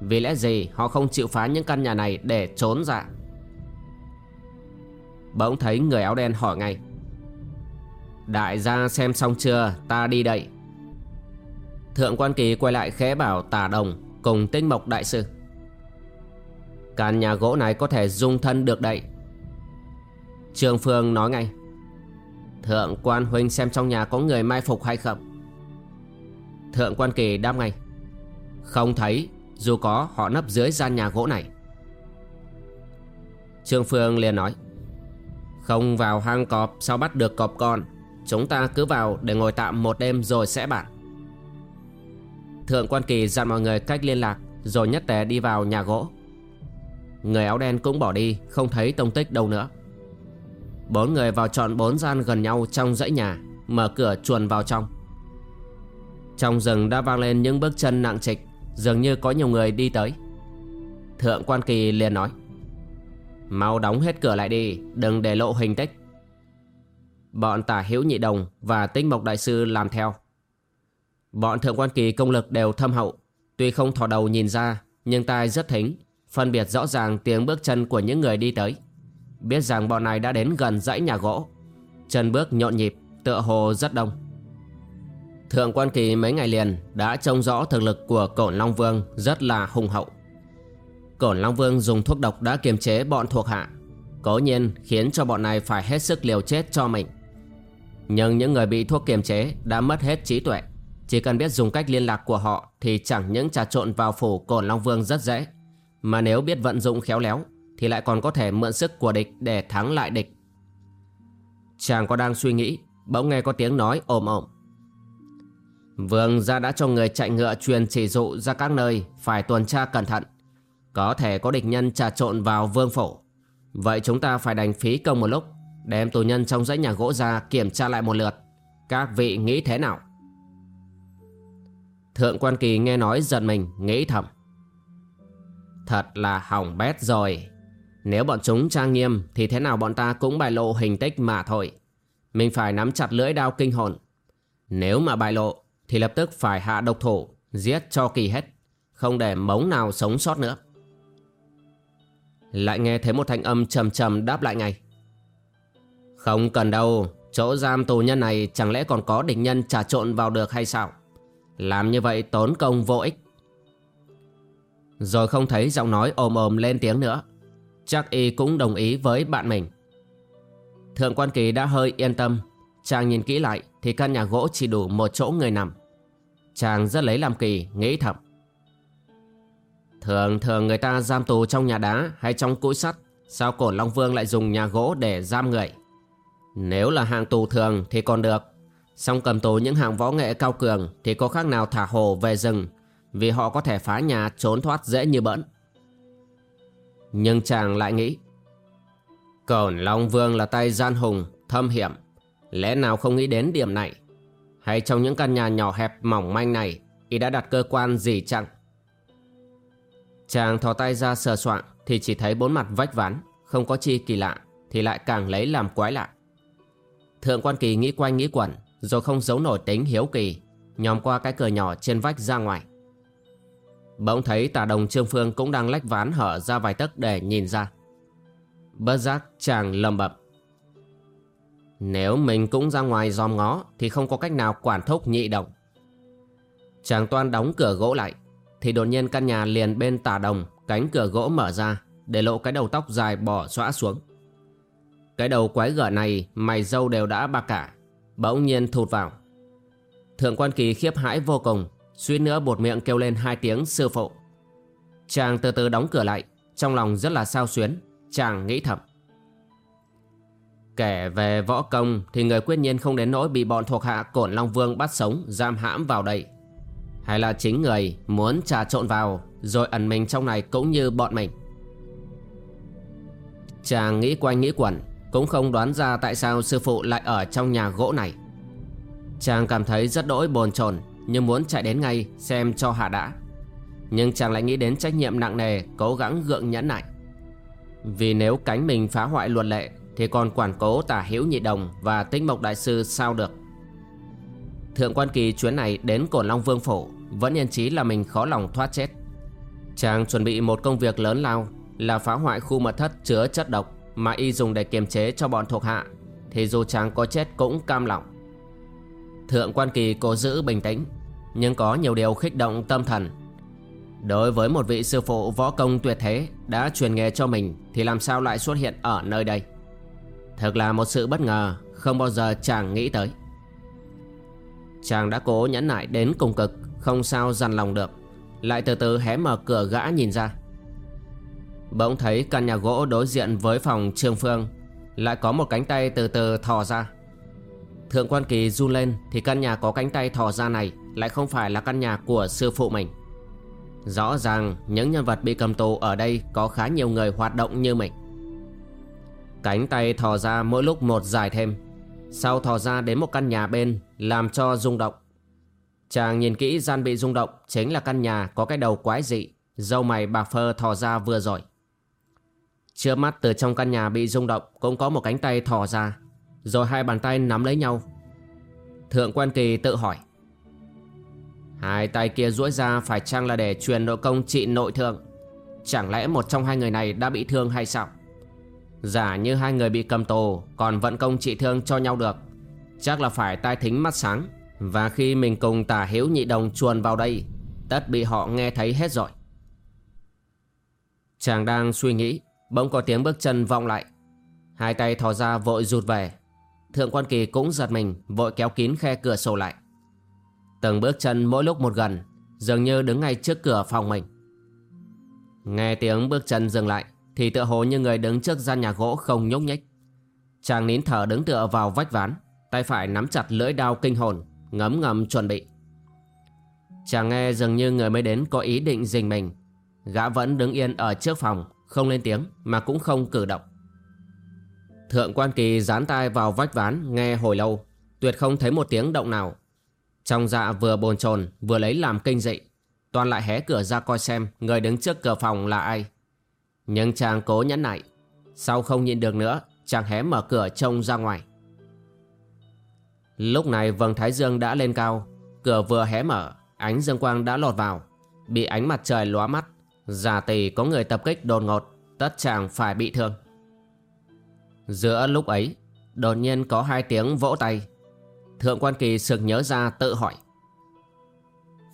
[SPEAKER 1] Vì lẽ gì họ không chịu phá những căn nhà này để trốn dạng Bỗng thấy người áo đen hỏi ngay. Đại gia xem xong chưa? Ta đi đây. Thượng quan kỳ quay lại khẽ bảo tà đồng Cùng tinh mộc đại sư. Căn nhà gỗ này có thể dung thân được đậy Trương Phương nói ngay. Thượng quan huynh xem trong nhà có người mai phục hay không? Thượng quan kỳ đáp ngay. Không thấy, Dù có, họ nấp dưới gian nhà gỗ này. Trương Phương liền nói. Không vào hang cọp sao bắt được cọp con? Chúng ta cứ vào để ngồi tạm một đêm rồi sẽ bản Thượng quan kỳ dặn mọi người cách liên lạc, Rồi nhất tề đi vào nhà gỗ. Người áo đen cũng bỏ đi, Không thấy tông tích đâu nữa. Bốn người vào chọn bốn gian gần nhau trong dãy nhà, Mở cửa chuồn vào trong. Trong rừng đã vang lên những bước chân nặng trịch, Dường như có nhiều người đi tới. Thượng quan kỳ liền nói Mau đóng hết cửa lại đi, Đừng để lộ hình tích. Bọn tả hữu nhị đồng Và tích mộc đại sư làm theo. Bọn thượng quan kỳ công lực đều thâm hậu, Tuy không thò đầu nhìn ra, Nhưng tai rất thính, Phân biệt rõ ràng tiếng bước chân của những người đi tới. Biết rằng bọn này đã đến gần dãy nhà gỗ, Chân bước nhộn nhịp, Tựa hồ rất đông. Thượng quan kỳ mấy ngày liền Đã trông rõ thực lực của cổ Long Vương Rất là hùng hậu. Cổn Long Vương dùng thuốc độc đã kiềm chế bọn thuộc hạ Cố nhiên khiến cho bọn này phải hết sức liều chết cho mình Nhưng những người bị thuốc kiềm chế Đã mất hết trí tuệ Chỉ cần biết dùng cách liên lạc của họ Thì chẳng những trà trộn vào phủ Cổn Long Vương rất dễ Mà nếu biết vận dụng khéo léo thì lại còn có thể mượn sức của địch để thắng lại địch. Chàng có đang suy nghĩ, bỗng nghe có tiếng nói ồm ồm. Vương gia đã cho người chạy ngựa truyền chỉ dụ ra các nơi phải tuần tra cẩn thận. Có thể có địch nhân trà trộn vào vương phủ Vậy chúng ta phải đành phí công một lúc, đem tù nhân trong dãy nhà gỗ ra kiểm tra lại một lượt. Các vị nghĩ thế nào? Thượng quan kỳ nghe nói giận mình, nghĩ thầm. Thật là hỏng bét rồi. Nếu bọn chúng trang nghiêm thì thế nào bọn ta cũng bại lộ hình tích mà thôi. Mình phải nắm chặt lưỡi đao kinh hồn. Nếu mà bại lộ thì lập tức phải hạ độc thủ, giết cho kỳ hết. Không để mống nào sống sót nữa. Lại nghe thấy một thanh âm trầm trầm đáp lại ngay. Không cần đâu, chỗ giam tù nhân này chẳng lẽ còn có địch nhân trà trộn vào được hay sao? Làm như vậy tốn công vô ích. Rồi không thấy giọng nói ồm ồm lên tiếng nữa Chắc y cũng đồng ý với bạn mình Thượng quan kỳ đã hơi yên tâm Chàng nhìn kỹ lại Thì căn nhà gỗ chỉ đủ một chỗ người nằm Chàng rất lấy làm kỳ Nghĩ thầm Thường thường người ta giam tù trong nhà đá Hay trong cũi sắt. Sao cổ Long Vương lại dùng nhà gỗ để giam người? Nếu là hạng tù thường thì còn được. Xong cầm tù những hạng võ nghệ cao cường Thì có khác nào thả hồ về rừng Vì họ có thể phá nhà trốn thoát dễ như bỡn nhưng chàng lại nghĩ Cổn Long Vương là tay gian hùng, thâm hiểm. Lẽ nào không nghĩ đến điểm này? Hay trong những căn nhà nhỏ hẹp mỏng manh này Y đã đặt cơ quan gì chăng? Chàng thò tay ra sờ soạn Thì chỉ thấy bốn mặt vách ván, Không có chi kỳ lạ, Thì lại càng lấy làm quái lạ Thượng quan kỳ nghĩ quanh nghĩ quẩn, Rồi không giấu nổi tính hiếu kỳ, Nhòm qua cái cửa nhỏ trên vách ra ngoài Bỗng thấy tà đồng Trương Phương cũng đang lách ván hở ra vài tấc để nhìn ra. Bất giác chàng lầm bẩm. Nếu mình cũng ra ngoài dòm ngó thì không có cách nào quản thúc nhị đồng. Chàng toan đóng cửa gỗ lại thì đột nhiên căn nhà liền bên tà đồng, cánh cửa gỗ mở ra, để lộ cái đầu tóc dài bỏ xõa xuống. Cái đầu quái gở này, mày dâu đều đã bạc cả bỗng nhiên thụt vào. Thượng quan kỳ khiếp hãi vô cùng, Suýt nữa bột miệng kêu lên hai tiếng sư phụ Chàng từ từ đóng cửa lại, Trong lòng rất là sao xuyến, Chàng nghĩ thầm Kể về võ công Thì người quyết nhiên không đến nỗi Bị bọn thuộc hạ cổn Long Vương bắt sống, Giam hãm vào đây hay là chính người muốn trà trộn vào, Rồi ẩn mình trong này cũng như bọn mình? Chàng nghĩ quanh nghĩ quẩn, Cũng không đoán ra tại sao sư phụ lại ở trong nhà gỗ này. Chàng cảm thấy rất đỗi bồn chồn, Nhưng muốn chạy đến ngay xem cho hạ đã. Nhưng chàng lại nghĩ đến trách nhiệm nặng nề, Cố gắng gượng nhẫn lại Vì nếu cánh mình phá hoại luật lệ, Thì còn quản cố tả hiểu nhị đồng Và tích mộc đại sư sao được? Thượng quan kỳ chuyến này đến Cổn Long Vương Phủ, Vẫn yên chí là mình khó lòng thoát chết. Chàng chuẩn bị một công việc lớn lao Là phá hoại khu mật thất chứa chất độc Mà y dùng để kiềm chế cho bọn thuộc hạ, Thì dù chàng có chết cũng cam lòng. Thượng quan kỳ cố giữ bình tĩnh, Nhưng có nhiều điều khích động tâm thần. Đối với một vị sư phụ võ công tuyệt thế Đã truyền nghề cho mình, Thì làm sao lại xuất hiện ở nơi đây? Thật là một sự bất ngờ Không bao giờ chàng nghĩ tới. Chàng đã cố nhẫn nại đến cùng cực, Không sao dằn lòng được. Lại từ từ hé mở cửa gã nhìn ra. Bỗng thấy căn nhà gỗ đối diện với phòng Trương Phương, Lại có một cánh tay từ từ thò ra. Thượng quan kỳ run lên, Thì căn nhà có cánh tay thò ra này Lại không phải là căn nhà của sư phụ mình. Rõ ràng những nhân vật bị cầm tù ở đây Có khá nhiều người hoạt động như mình. Cánh tay thò ra mỗi lúc một dài thêm. Sau thò ra đến một căn nhà bên, Làm cho rung động. Chàng nhìn kỹ gian bị rung động Chính là căn nhà có cái đầu quái dị, Dâu mày bạc phơ thò ra vừa rồi. Trước mắt từ trong căn nhà bị rung động Cũng có một cánh tay thò ra, rồi hai bàn tay nắm lấy nhau. Thượng quan kỳ tự hỏi, Hai tay kia duỗi ra phải chăng là để truyền nội công trị nội thượng? Chẳng lẽ một trong hai người này đã bị thương hay sao? Giả như hai người bị cầm tù, Còn vận công trị thương cho nhau được. Chắc là phải tai thính mắt sáng. Và khi mình cùng tả hiếu nhị đồng chuồn vào đây, Tất bị họ nghe thấy hết rồi. Chàng đang suy nghĩ, Bỗng có tiếng bước chân vọng lại. Hai tay thò ra vội rụt về. Thượng quan kỳ cũng giật mình, Vội kéo kín khe cửa sổ lại. Từng bước chân mỗi lúc một gần, Dường như đứng ngay trước cửa phòng mình. Nghe tiếng bước chân dừng lại thì tựa hồ như người đứng trước gian nhà gỗ không nhúc nhích. Chàng nín thở đứng tựa vào vách ván, Tay phải nắm chặt lưỡi đao kinh hồn, Ngấm ngầm chuẩn bị. Chàng nghe dường như người mới đến có ý định dình mình. Gã vẫn đứng yên ở trước phòng, Không lên tiếng mà cũng không cử động. Thượng quan kỳ dán tai vào vách ván, nghe hồi lâu, Tuyệt không thấy một tiếng động nào. Trong dạ vừa bồn chồn, vừa lấy làm kinh dị. Toàn lại hé cửa ra coi xem Người đứng trước cửa phòng là ai. Nhưng chàng cố nhẫn nại. Sau không nhịn được nữa? Chàng hé mở cửa trông ra ngoài. Lúc này vầng thái dương đã lên cao. Cửa vừa hé mở, Ánh dương quang đã lọt vào. Bị ánh mặt trời lóa mắt, Giả tỷ có người tập kích đột ngột, Tất chàng phải bị thương. Giữa lúc ấy, Đột nhiên có hai tiếng vỗ tay. Thượng quan kỳ sực nhớ ra tự hỏi.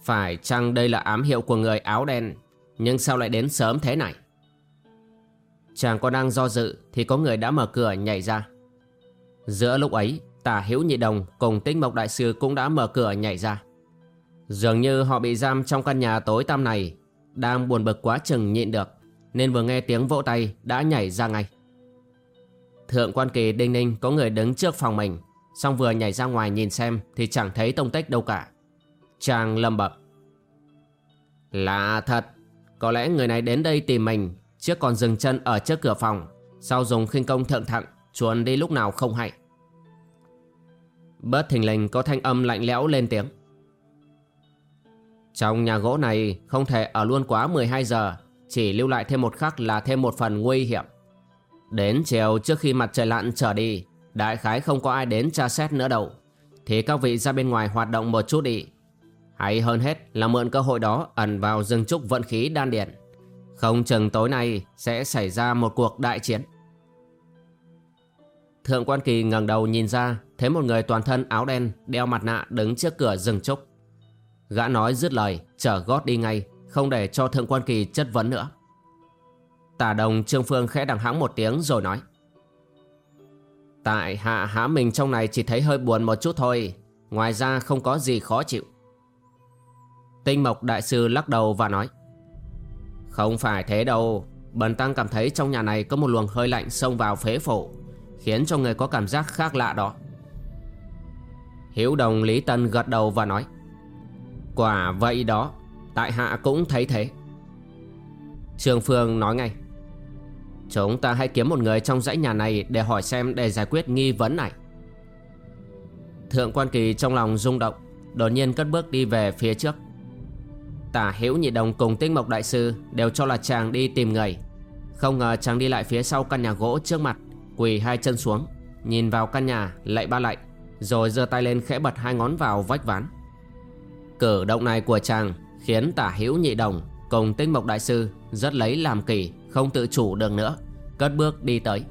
[SPEAKER 1] Phải chăng đây là ám hiệu của người áo đen, Nhưng sao lại đến sớm thế này? Chàng còn đang do dự Thì có người đã mở cửa nhảy ra. Giữa lúc ấy, Tả hữu Nhị Đồng cùng Tinh Mộc Đại Sư cũng đã mở cửa nhảy ra. Dường như họ bị giam trong căn nhà tối tăm này, Đang buồn bực quá chừng nhịn được, Nên vừa nghe tiếng vỗ tay đã nhảy ra ngay. Thượng quan kỳ đinh ninh có người đứng trước phòng mình, Xong vừa nhảy ra ngoài nhìn xem Thì chẳng thấy tông tích đâu cả. Chàng lầm bẩm Lạ thật, Có lẽ người này đến đây tìm mình Trước còn dừng chân ở trước cửa phòng. Sau dùng khinh công thượng thặng, Chuồn đi lúc nào không hay. Bớt thình lình, có thanh âm lạnh lẽo lên tiếng. Trong nhà gỗ này không thể ở luôn quá 12 giờ, Chỉ lưu lại thêm một khắc là thêm một phần nguy hiểm. Đến chiều trước khi mặt trời lặn trở đi, Đại khái không có ai đến tra xét nữa đâu, Thì các vị ra bên ngoài hoạt động một chút đi. Hay hơn hết là mượn cơ hội đó ẩn vào rừng trúc vận khí đan điển không chừng tối nay sẽ xảy ra một cuộc đại chiến. Thượng quan kỳ ngẩng đầu nhìn ra, Thấy một người toàn thân áo đen đeo mặt nạ đứng trước cửa rừng trúc. Gã nói dứt lời, chở gót đi ngay, Không để cho thượng quan kỳ chất vấn nữa. Tả đồng Trương Phương khẽ đằng hãng một tiếng rồi nói. Tại hạ há mình trong này chỉ thấy hơi buồn một chút thôi, Ngoài ra không có gì khó chịu. Tinh Mộc Đại Sư lắc đầu và nói. Không phải thế đâu. Bần Tăng cảm thấy trong nhà này có một luồng hơi lạnh xông vào phế phổ, Khiến cho người có cảm giác khác lạ đó. Hiếu đồng Lý Tân gật đầu và nói, Quả vậy đó, Tại hạ cũng thấy thế. Trương Phương nói ngay, Chúng ta hãy kiếm một người trong dãy nhà này Để hỏi xem để giải quyết nghi vấn này. Thượng quan kỳ trong lòng rung động, Đột nhiên cất bước đi về phía trước. Tả Hữu Nhị Đồng cùng Tinh Mộc Đại Sư Đều cho là chàng đi tìm người. Không ngờ chàng đi lại phía sau căn nhà gỗ trước mặt, Quỳ hai chân xuống, Nhìn vào căn nhà, lạy ba lạy, Rồi giơ tay lên khẽ bật hai ngón vào vách ván. Cử động này của chàng Khiến tả Hữu Nhị Đồng Cùng Tinh Mộc Đại Sư Rất lấy làm kỳ, Không tự chủ được nữa, Cất bước đi tới.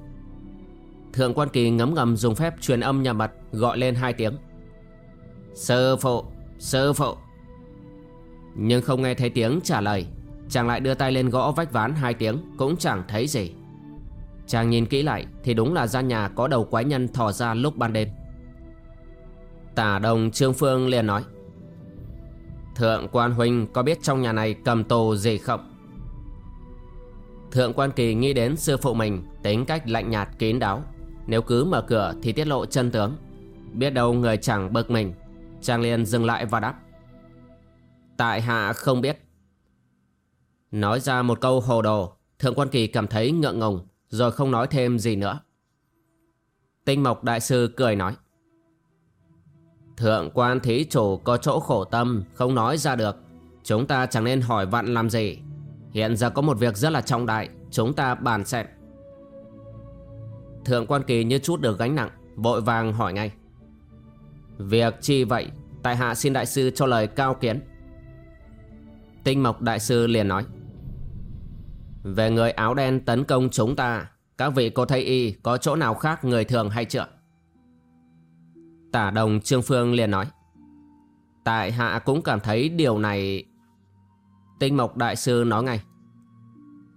[SPEAKER 1] Thượng quan kỳ ngấm ngầm dùng phép truyền âm nhà mật Gọi lên hai tiếng. Sư phụ Sư phụ. Nhưng không nghe thấy tiếng trả lời. Chàng lại đưa tay lên gõ vách ván hai tiếng, Cũng chẳng thấy gì. Chàng nhìn kỹ lại, Thì đúng là gian nhà có đầu quái nhân thò ra lúc ban đêm. Tả đồng Trương Phương liền nói, Thượng quan huynh có biết trong nhà này cầm tù gì không? Thượng quan kỳ nghĩ đến sư phụ mình, Tính cách lạnh nhạt, kín đáo. Nếu cứ mở cửa thì tiết lộ chân tướng. Biết đâu người chẳng bực mình. Chàng liền dừng lại và đáp Tại hạ không biết. Nói ra một câu hồ đồ, Thượng quan kỳ cảm thấy ngượng ngùng, Rồi không nói thêm gì nữa. Tinh mộc đại sư cười nói, Thượng quan thí chủ có chỗ khổ tâm, Không nói ra được. Chúng ta chẳng nên hỏi vặn làm gì. Hiện giờ có một việc rất là trọng đại, Chúng ta bàn xem. Thượng quan kỳ như chút được gánh nặng, Vội vàng hỏi ngay, Việc chi vậy? Tại hạ xin đại sư cho lời cao kiến. Tinh mộc đại sư liền nói, Về người áo đen tấn công chúng ta, Các vị cô thấy y có chỗ nào khác người thường hay chưa? Tả đồng Trương Phương liền nói, Tại hạ cũng cảm thấy điều này. Tinh Mộc Đại Sư nói ngay,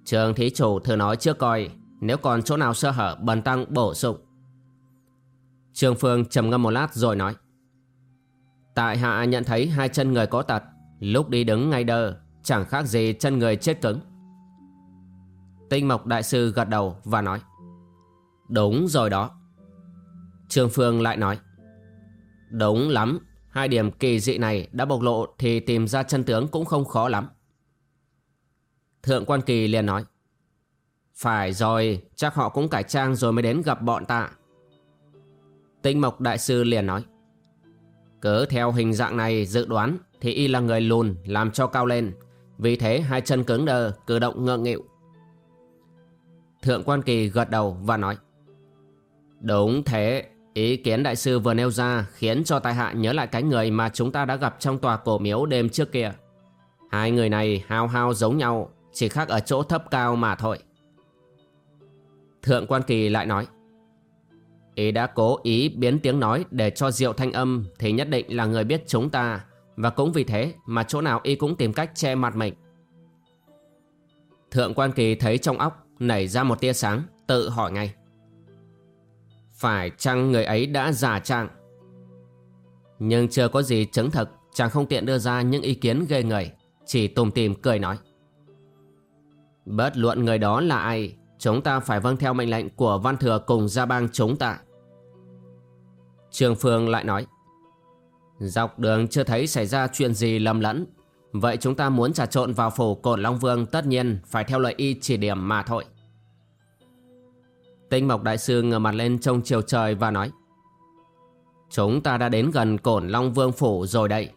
[SPEAKER 1] Trường thí chủ thử nói trước coi, Nếu còn chỗ nào sơ hở bần tăng bổ sung. Trương Phương trầm ngâm một lát rồi nói, Tại hạ nhận thấy hai chân người có tật Lúc đi đứng ngay đơ, Chẳng khác gì chân người chết cứng. Tinh Mộc Đại Sư gật đầu và nói, Đúng rồi đó. Trương Phương lại nói, Đúng lắm, Hai điểm kỳ dị này đã bộc lộ Thì tìm ra chân tướng cũng không khó lắm. Thượng quan kỳ liền nói, Phải rồi, Chắc họ cũng cải trang rồi mới đến gặp bọn ta. Tinh Mộc Đại Sư liền nói, Cứ theo hình dạng này dự đoán thì y là người lùn làm cho cao lên Vì thế hai chân cứng đờ Cử động ngượng nghịu Thượng quan kỳ gật đầu và nói Đúng thế Ý kiến đại sư vừa nêu ra khiến cho tài hạ nhớ lại cái người mà chúng ta đã gặp trong tòa cổ miếu đêm trước kia. Hai người này hao hao giống nhau, chỉ khác ở chỗ thấp cao mà thôi. Thượng quan kỳ lại nói. Ý đã cố ý biến tiếng nói để cho diệu thanh âm thì nhất định là người biết chúng ta. Và cũng vì thế mà chỗ nào y cũng tìm cách che mặt mình. Thượng quan kỳ thấy trong óc nảy ra một tia sáng, tự hỏi ngay. Phải chăng người ấy đã giả trạng Nhưng chưa có gì chứng thực Chàng không tiện đưa ra những ý kiến ghê người Chỉ tùm tìm cười nói Bất luận người đó là ai Chúng ta phải vâng theo mệnh lệnh của văn thừa cùng gia bang chúng ta Trường Phương lại nói Dọc đường chưa thấy xảy ra chuyện gì lầm lẫn. Vậy chúng ta muốn trà trộn vào phủ cổn Long Vương Tất nhiên phải theo lời y chỉ điểm mà thôi. Tinh Mộc Đại Sư ngửa mặt lên trông chiều trời và nói, Chúng ta đã đến gần cổn Long Vương Phủ rồi đây.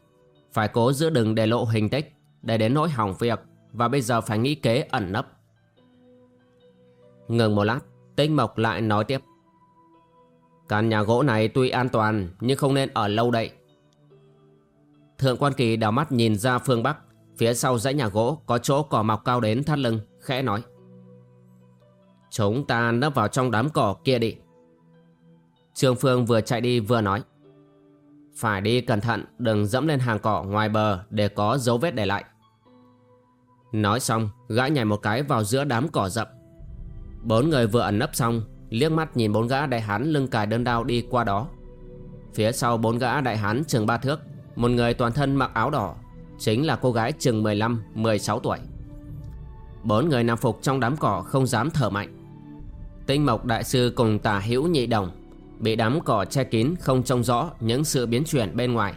[SPEAKER 1] Phải cố giữ đừng để lộ hình tích, Để đến nỗi hỏng việc, Và bây giờ phải nghĩ kế ẩn nấp. Ngừng một lát, Tinh Mộc lại nói tiếp, Căn nhà gỗ này tuy an toàn, Nhưng không nên ở lâu đây. Thượng quan kỳ đào mắt nhìn ra phương Bắc. Phía sau dãy nhà gỗ có chỗ cỏ mọc cao đến thắt lưng, Khẽ nói. Chúng ta nấp vào trong đám cỏ kia đi. Trương Phương vừa chạy đi vừa nói. Phải đi cẩn thận, Đừng dẫm lên hàng cỏ ngoài bờ Để có dấu vết để lại. Nói xong, gã nhảy một cái vào giữa đám cỏ rậm. Bốn người vừa ẩn nấp xong, Liếc mắt nhìn bốn gã đại hán lưng cài đơn đao đi qua đó. Phía sau bốn gã đại hán trường ba thước. Một người toàn thân mặc áo đỏ, Chính là cô gái chừng 15-16 tuổi. Bốn người nằm phục trong đám cỏ không dám thở mạnh. Tinh Mộc Đại Sư cùng tà hữu nhị đồng Bị đám cỏ che kín không trông rõ những sự biến chuyển bên ngoài.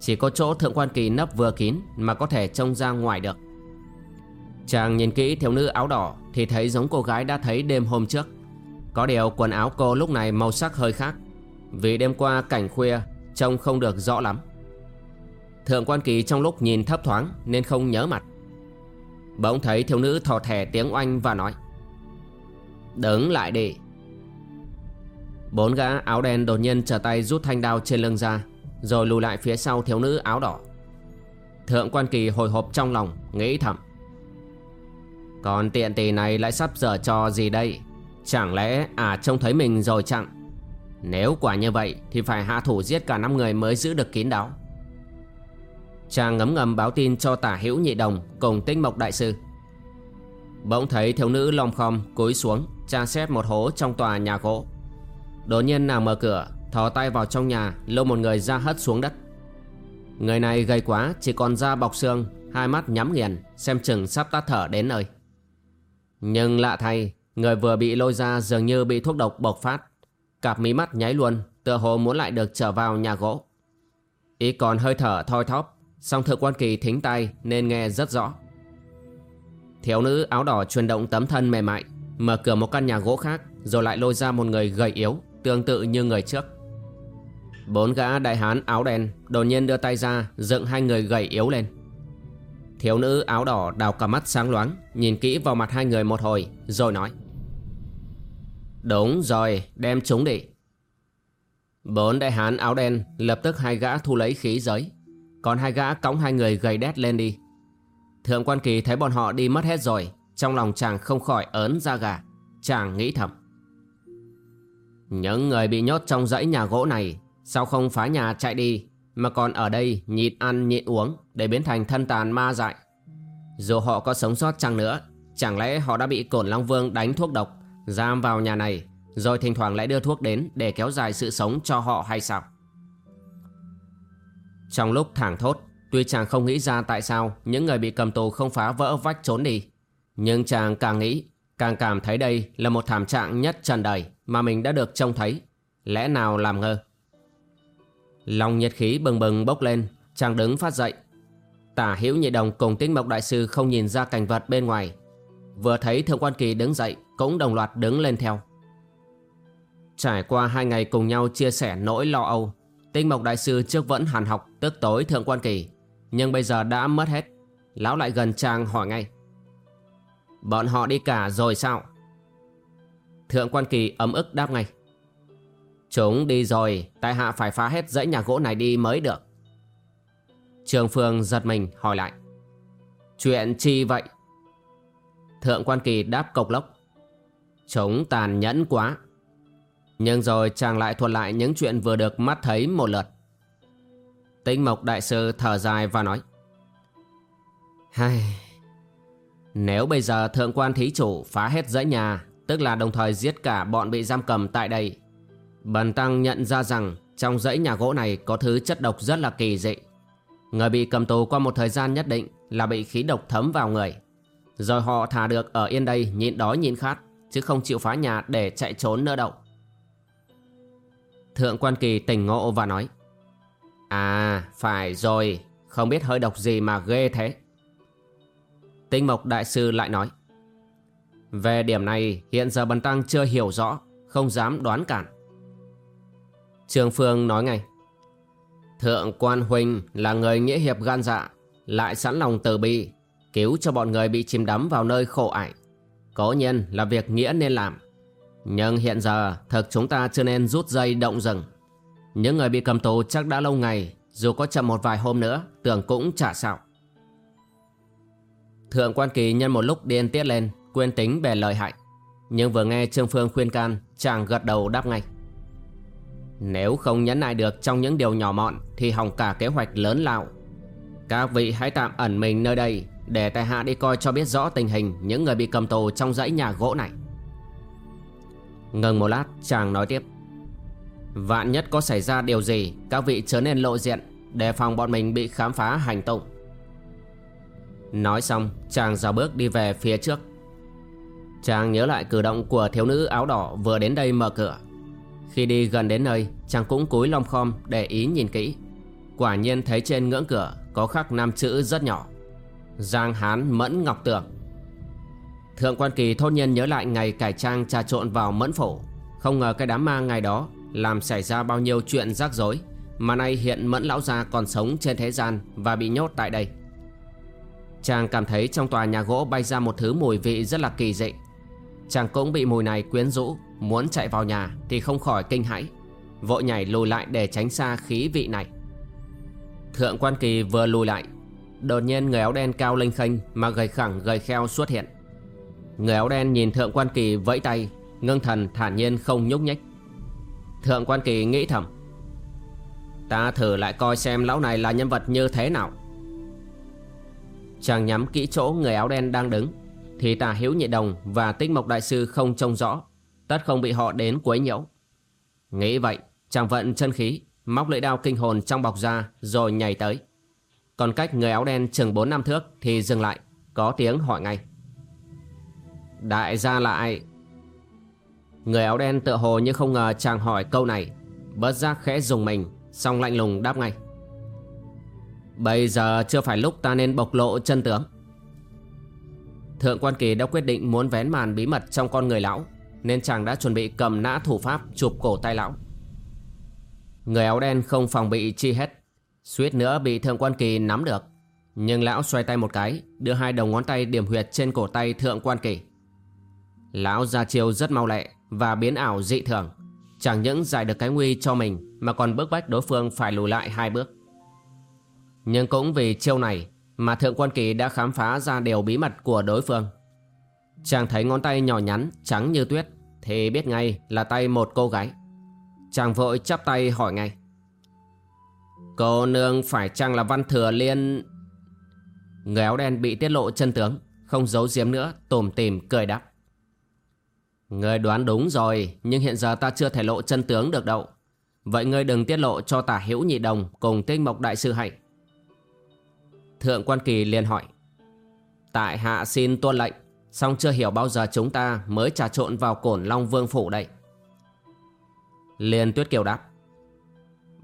[SPEAKER 1] Chỉ có chỗ thượng quan kỳ nấp vừa kín mà có thể trông ra ngoài được. Chàng nhìn kỹ thiếu nữ áo đỏ thì thấy giống cô gái đã thấy đêm hôm trước. Có điều quần áo cô lúc này màu sắc hơi khác. Vì đêm qua cảnh khuya, trông không được rõ lắm. Thượng quan kỳ trong lúc nhìn thấp thoáng nên không nhớ mặt. Bỗng thấy thiếu nữ thò thẻ tiếng oanh và nói, Đứng lại đi. Bốn gã áo đen đột nhiên trở tay rút thanh đao trên lưng ra, Rồi lùi lại phía sau thiếu nữ áo đỏ. Thượng quan kỳ hồi hộp trong lòng, Nghĩ thầm Còn tiện tỷ này lại sắp dở trò gì đây? Chẳng lẽ à trông thấy mình rồi chẳng Nếu quả như vậy Thì phải hạ thủ giết cả năm người mới giữ được kín đáo. Chàng ngấm ngầm báo tin cho tả hữu nhị đồng Cùng tinh mộc đại sư. Bỗng thấy thiếu nữ lom khom cúi xuống, Tra xét một hố trong tòa nhà gỗ. Đột nhiên nàng mở cửa, Thò tay vào trong nhà, Lôi một người ra hất xuống đất. Người này gầy quá, Chỉ còn da bọc xương, Hai mắt nhắm nghiền, Xem chừng sắp tắt thở đến nơi. Nhưng lạ thay, Người vừa bị lôi ra dường như bị thuốc độc bộc phát. Cặp mí mắt nháy luôn, Tựa hồ muốn lại được trở vào nhà gỗ. Ý còn hơi thở thoi thóp Song thượng quan kỳ thính tai Nên nghe rất rõ. Thiếu nữ áo đỏ chuyển động tấm thân mềm mại, Mở cửa một căn nhà gỗ khác, Rồi lại lôi ra một người gầy yếu, Tương tự như người trước. Bốn gã đại hán áo đen Đột nhiên đưa tay ra, dựng hai người gầy yếu lên. Thiếu nữ áo đỏ đào cả mắt sáng loáng, Nhìn kỹ vào mặt hai người một hồi, Rồi nói. Đúng rồi, đem chúng đi. Bốn đại hán áo đen Lập tức hai gã thu lấy khí giới. Còn hai gã cõng hai người gầy đét lên đi. Thượng quan kỳ thấy bọn họ đi mất hết rồi, Trong lòng chàng không khỏi ớn ra gà. Chàng nghĩ thầm. Những người bị nhốt trong dãy nhà gỗ này, Sao không phá nhà chạy đi, Mà còn ở đây nhịn ăn nhịn uống Để biến thành thân tàn ma dại? Dù họ có sống sót chăng nữa, Chẳng lẽ họ đã bị cổn Long Vương đánh thuốc độc, Giam vào nhà này, Rồi thỉnh thoảng lại đưa thuốc đến Để kéo dài sự sống cho họ hay sao? Trong lúc thảng thốt, Tuy chàng không nghĩ ra tại sao những người bị cầm tù không phá vỡ vách trốn đi, Nhưng chàng càng nghĩ, Càng cảm thấy đây là một thảm trạng nhất trần đời Mà mình đã được trông thấy. Lẽ nào làm ngơ? Lòng nhiệt khí bừng bừng bốc lên, Chàng đứng phát dậy. Tả hữu nhị đồng cùng tinh mộc đại sư không nhìn ra cảnh vật bên ngoài. Vừa thấy thượng quan kỳ đứng dậy, Cũng đồng loạt đứng lên theo. Trải qua hai ngày cùng nhau chia sẻ nỗi lo âu Tinh mộc đại sư trước vẫn hàn học, Tức tối thượng quan kỳ. Nhưng bây giờ đã mất hết. Lão lại gần chàng hỏi ngay. Bọn họ đi cả rồi sao? Thượng quan kỳ ấm ức đáp ngay. Chúng đi rồi, Tại hạ phải phá hết dãy nhà gỗ này đi mới được. Trường Phương giật mình hỏi lại. Chuyện chi vậy? Thượng quan kỳ đáp cộc lốc. Chúng tàn nhẫn quá. Nhưng rồi chàng lại thuật lại những chuyện vừa được mắt thấy một lượt. Tĩnh Mộc Đại Sư thở dài và nói Hai... Nếu bây giờ thượng quan thí chủ phá hết dãy nhà, Tức là đồng thời giết cả bọn bị giam cầm tại đây, Bần Tăng nhận ra rằng Trong dãy nhà gỗ này có thứ chất độc rất là kỳ dị. Người bị cầm tù qua một thời gian nhất định Là bị khí độc thấm vào người. Rồi họ thả được ở yên đây nhịn đói nhịn khát, Chứ không chịu phá nhà để chạy trốn nữa đâu. Thượng quan kỳ tỉnh ngộ và nói À phải rồi, Không biết hơi độc gì mà ghê thế. Tinh Mộc Đại Sư lại nói, Về điểm này, hiện giờ Bần Tăng chưa hiểu rõ, Không dám đoán cản. Trường Phương nói ngay, Thượng quan huynh là người nghĩa hiệp gan dạ Lại sẵn lòng từ bi, Cứu cho bọn người bị chìm đắm vào nơi khổ ải. Cố nhiên là việc nghĩa nên làm. Nhưng hiện giờ, Thực chúng ta chưa nên rút dây động rừng. Những người bị cầm tù chắc đã lâu ngày, Dù có chậm một vài hôm nữa, Tưởng cũng chả sao. Thượng quan kỳ nhân một lúc điên tiết lên, Quên tính bè lời hại. Nhưng vừa nghe Trương Phương khuyên can, Chàng gật đầu đáp ngay. Nếu không nhẫn nại được trong những điều nhỏ mọn, Thì hỏng cả kế hoạch lớn lao. Các vị hãy tạm ẩn mình nơi đây, Để tài hạ đi coi cho biết rõ tình hình Những người bị cầm tù trong dãy nhà gỗ này. Ngừng một lát, chàng nói tiếp. Vạn nhất có xảy ra điều gì, Các vị chớ nên lộ diện, Đề phòng bọn mình bị khám phá hành động Nói xong, chàng dào bước đi về phía trước. Chàng nhớ lại cử động của thiếu nữ áo đỏ vừa đến đây mở cửa. Khi đi gần đến nơi, Chàng cũng cúi lom khom để ý nhìn kỹ. Quả nhiên thấy trên ngưỡng cửa Có khắc năm chữ rất nhỏ. Giang Hán Mẫn Ngọc Tường. Thượng quan kỳ thốt nhiên nhớ lại ngày cải trang trà trộn vào mẫn phủ Không ngờ cái đám ma ngày đó Làm xảy ra bao nhiêu chuyện rắc rối, Mà nay hiện mẫn lão gia còn sống trên thế gian Và bị nhốt tại đây. Chàng cảm thấy trong tòa nhà gỗ bay ra một thứ mùi vị rất là kỳ dị. Chàng cũng bị mùi này quyến rũ, Muốn chạy vào nhà thì không khỏi kinh hãi, Vội nhảy lùi lại để tránh xa khí vị này. Thượng quan kỳ vừa lùi lại, Đột nhiên người áo đen cao lênh khênh Mà gầy khẳng gầy kheo xuất hiện. Người áo đen nhìn thượng quan kỳ vẫy tay, Ngưng thần thản nhiên không nhúc nhích. Thượng quan kỳ nghĩ thầm, Ta thử lại coi xem lão này là nhân vật như thế nào. Chàng nhắm kỹ chỗ người áo đen đang đứng, Thì tà hiếu nhị đồng và tích mộc đại sư không trông rõ, Tất không bị họ đến quấy nhiễu. Nghĩ vậy, chàng vận chân khí, Móc lưỡi đao kinh hồn trong bọc ra Rồi nhảy tới. Còn cách người áo đen chừng 4 năm thước Thì dừng lại, Có tiếng hỏi ngay. Đại gia là ai Người áo đen tựa hồ như không ngờ chàng hỏi câu này. Bớt giác khẽ dùng mình Xong lạnh lùng đáp ngay. Bây giờ chưa phải lúc ta nên bộc lộ chân tướng. Thượng quan kỳ đã quyết định muốn vén màn bí mật trong con người lão, Nên chàng đã chuẩn bị cầm nã thủ pháp chụp cổ tay lão. Người áo đen không phòng bị chi hết, Suýt nữa bị thượng quan kỳ nắm được. Nhưng lão xoay tay một cái, Đưa hai đầu ngón tay điểm huyệt trên cổ tay thượng quan kỳ. Lão ra chiêu rất mau lẹ Và biến ảo dị thường. Chẳng những giải được cái nguy cho mình, Mà còn bức bách đối phương phải lùi lại hai bước. Nhưng cũng vì chiêu này Mà thượng quan kỳ đã khám phá ra điều bí mật của đối phương. Chàng thấy ngón tay nhỏ nhắn, Trắng như tuyết, Thì biết ngay là tay một cô gái. Chàng vội chắp tay hỏi ngay. Cô nương phải chăng là văn thừa liên? Người áo đen bị tiết lộ chân tướng, Không giấu giếm nữa, tủm tìm cười đáp. Người đoán đúng rồi, Nhưng hiện giờ ta chưa thể lộ chân tướng được đâu. Vậy ngươi đừng tiết lộ cho tả hữu nhị đồng Cùng tinh mộc đại sư hãy Thượng quan kỳ liền hỏi. Tại hạ xin tuân lệnh, song chưa hiểu bao giờ chúng ta Mới trà trộn vào cổn Long Vương Phủ đây. Liền Tuyết Kiều đáp.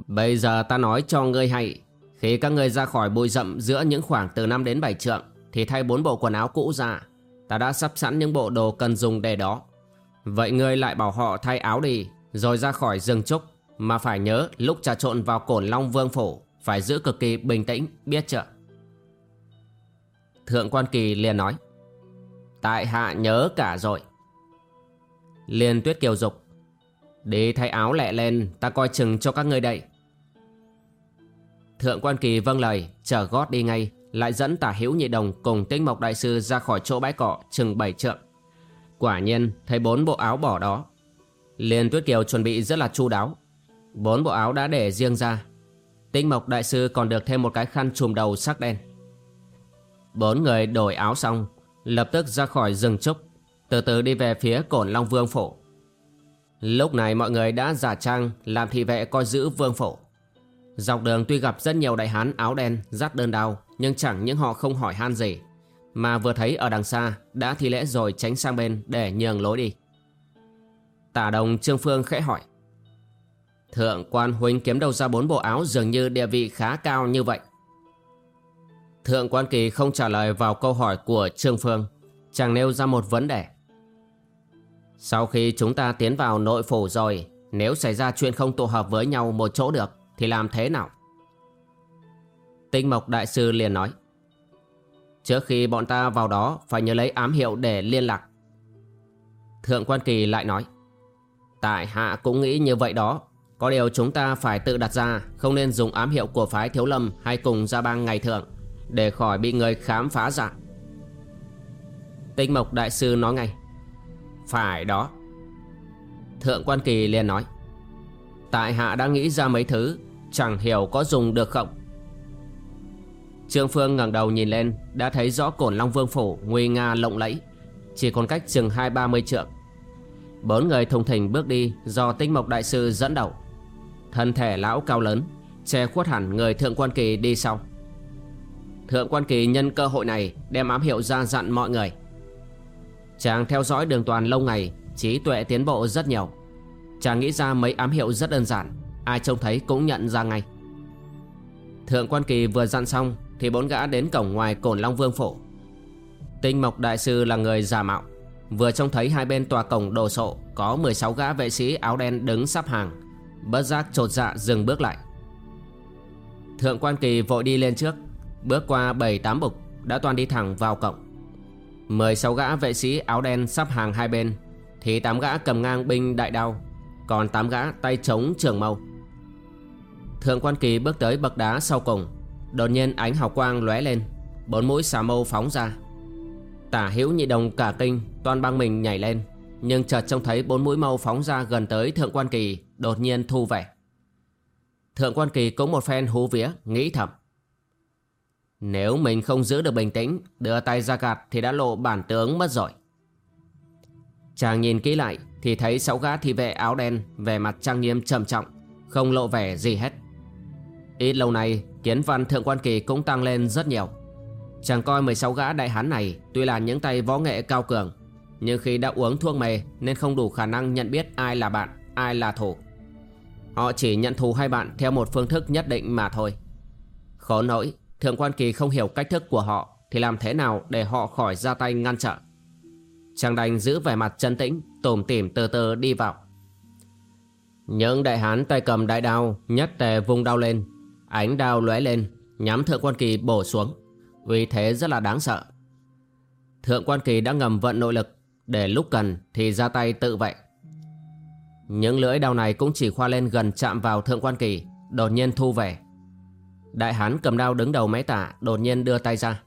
[SPEAKER 1] Bây giờ ta nói cho ngươi hay, Khi các ngươi ra khỏi bụi rậm Giữa những khoảng từ 5 đến 7 trượng, Thì thay bốn bộ quần áo cũ ra. Ta đã sắp sẵn những bộ đồ cần dùng để đó. Vậy ngươi lại bảo họ thay áo đi, Rồi ra khỏi rừng trúc. Mà phải nhớ, lúc trà trộn vào cổn Long Vương Phủ, Phải giữ cực kỳ bình tĩnh, Biết chưa? Thượng quan kỳ liền nói, Tại hạ nhớ cả rồi. Liền tuyết kiều dục, Đi thay áo lẹ lên, Ta coi chừng cho các ngươi đây. Thượng quan kỳ vâng lời Chở gót đi ngay, Lại dẫn tả hữu nhị đồng Cùng tinh mộc đại sư ra khỏi chỗ bãi cỏ Chừng bảy trượng. Quả nhiên, thấy bốn bộ áo bỏ đó. Liên Tuyết Kiều chuẩn bị rất là chu đáo. Bốn bộ áo đã để riêng ra. Tinh Mộc Đại Sư còn được thêm một cái khăn trùm đầu sắc đen. Bốn người đổi áo xong, Lập tức ra khỏi rừng trúc, Từ từ đi về phía cổn Long Vương Phổ Lúc này mọi người đã giả trang Làm thị vệ coi giữ Vương Phổ Dọc đường tuy gặp rất nhiều đại hán áo đen Dắt đơn đao, Nhưng chẳng những họ không hỏi han gì mà vừa thấy ở đằng xa, Đã thi lễ rồi tránh sang bên để nhường lối đi. Tả đồng Trương Phương khẽ hỏi. Thượng quan huynh kiếm đâu ra bốn bộ áo Dường như địa vị khá cao như vậy. Thượng quan kỳ không trả lời vào câu hỏi của Trương Phương, Chàng nêu ra một vấn đề. Sau khi chúng ta tiến vào nội phủ rồi, Nếu xảy ra chuyện không tụ hợp với nhau một chỗ được, Thì làm thế nào? Tinh Mộc Đại Sư liền nói. Trước khi bọn ta vào đó, phải nhớ lấy ám hiệu để liên lạc. Thượng quan kỳ lại nói, Tại hạ cũng nghĩ như vậy đó. Có điều chúng ta phải tự đặt ra, Không nên dùng ám hiệu của phái thiếu lâm Hay cùng gia bang ngày thường Để khỏi bị người khám phá giả. Tinh mộc đại sư nói ngay, Phải đó. Thượng quan kỳ liền nói, Tại hạ đã nghĩ ra mấy thứ, Chẳng hiểu có dùng được không? Trương Phương ngẩng đầu nhìn lên, Đã thấy rõ cổn Long Vương Phủ, Nguy nga lộng lẫy. Chỉ còn cách chừng hai ba mươi trượng. Bốn người thùng thình bước đi Do tinh mộc đại sư dẫn đầu. Thân thể lão cao lớn, Che khuất hẳn người thượng quan kỳ đi sau. Thượng quan kỳ nhân cơ hội này Đem ám hiệu ra dặn mọi người. Chàng theo dõi đường toàn lâu ngày, Trí tuệ tiến bộ rất nhiều. Chàng nghĩ ra mấy ám hiệu rất đơn giản, Ai trông thấy cũng nhận ra ngay. Thượng quan kỳ vừa dặn xong thì bốn gã đến cổng ngoài cổn Long Vương Phủ. Tinh Mộc Đại Sư là người giả mạo. Vừa trông thấy hai bên tòa cổng đồ sộ, Có 16 gã vệ sĩ áo đen đứng sắp hàng. Bất giác trột dạ dừng bước lại. Thượng quan kỳ vội đi lên trước, Bước qua 7-8 bục, Đã toàn đi thẳng vào cổng. 16 gã vệ sĩ áo đen sắp hàng hai bên, Thì 8 gã cầm ngang binh đại đao, Còn 8 gã tay chống trường mâu. Thượng quan kỳ bước tới bậc đá sau cùng. Đột nhiên ánh hào quang lóe lên, Bốn mũi xà mâu phóng ra. Tả hữu nhị đồng cả kinh Toàn băng mình nhảy lên, Nhưng chợt trông thấy bốn mũi mâu phóng ra gần tới thượng quan kỳ, Đột nhiên thu về Thượng quan kỳ cũng một phen hú vía, Nghĩ thầm. Nếu mình không giữ được bình tĩnh, Đưa tay ra gạt thì đã lộ bản tướng mất rồi. Chàng nhìn kỹ lại Thì thấy sáu gã thị vệ áo đen Về mặt trang nghiêm trầm trọng, Không lộ vẻ gì hết. Ít lâu nay, kiến văn thượng quan kỳ cũng tăng lên rất nhiều. Chàng coi 16 gã đại hán này Tuy là những tay võ nghệ cao cường, Nhưng khi đã uống thuốc mê Nên không đủ khả năng nhận biết ai là bạn, Ai là thủ Họ chỉ nhận thù hai bạn theo một phương thức nhất định mà thôi. Khó nỗi Thượng quan kỳ không hiểu cách thức của họ Thì làm thế nào để họ khỏi ra tay ngăn trở. Chàng đành giữ vẻ mặt chân tĩnh, Tủm tỉm từ từ đi vào. Những đại hán tay cầm đại đao, Nhất tề vung đao lên Ánh đao lóe lên, Nhắm thượng quan kỳ bổ xuống. Vì thế rất là đáng sợ. Thượng quan kỳ đã ngầm vận nội lực, Để lúc cần thì ra tay tự vệ. Những lưỡi đao này cũng chỉ khoa lên gần chạm vào thượng quan kỳ, Đột nhiên thu về. Đại hán cầm đao đứng đầu máy tả Đột nhiên đưa tay ra.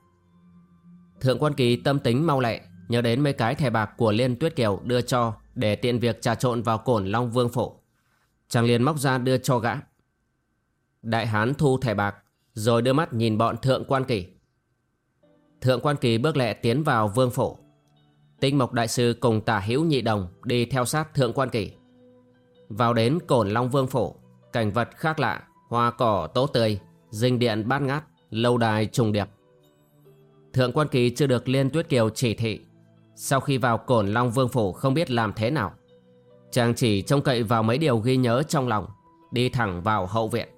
[SPEAKER 1] Thượng quan kỳ tâm tính mau lẹ, Nhớ đến mấy cái thẻ bạc của Liên Tuyết Kiều đưa cho Để tiện việc trà trộn vào cổn Long Vương Phổ Chàng liền móc ra đưa cho gã. Đại hán thu thẻ bạc, Rồi đưa mắt nhìn bọn thượng quan kỳ. Thượng quan kỳ bước lẹ tiến vào vương phủ. Tinh Mộc Đại Sư cùng tả hữu nhị đồng Đi theo sát thượng quan kỳ. Vào đến cổn Long Vương phủ, Cảnh vật khác lạ, Hoa cỏ tố tươi, Dinh điện bát ngát, Lâu đài trùng điệp. Thượng quan kỳ chưa được Liên Tuyết Kiều chỉ thị. Sau khi vào cổn Long Vương phủ không biết làm thế nào, Chàng chỉ trông cậy vào mấy điều ghi nhớ trong lòng, Đi thẳng vào hậu viện.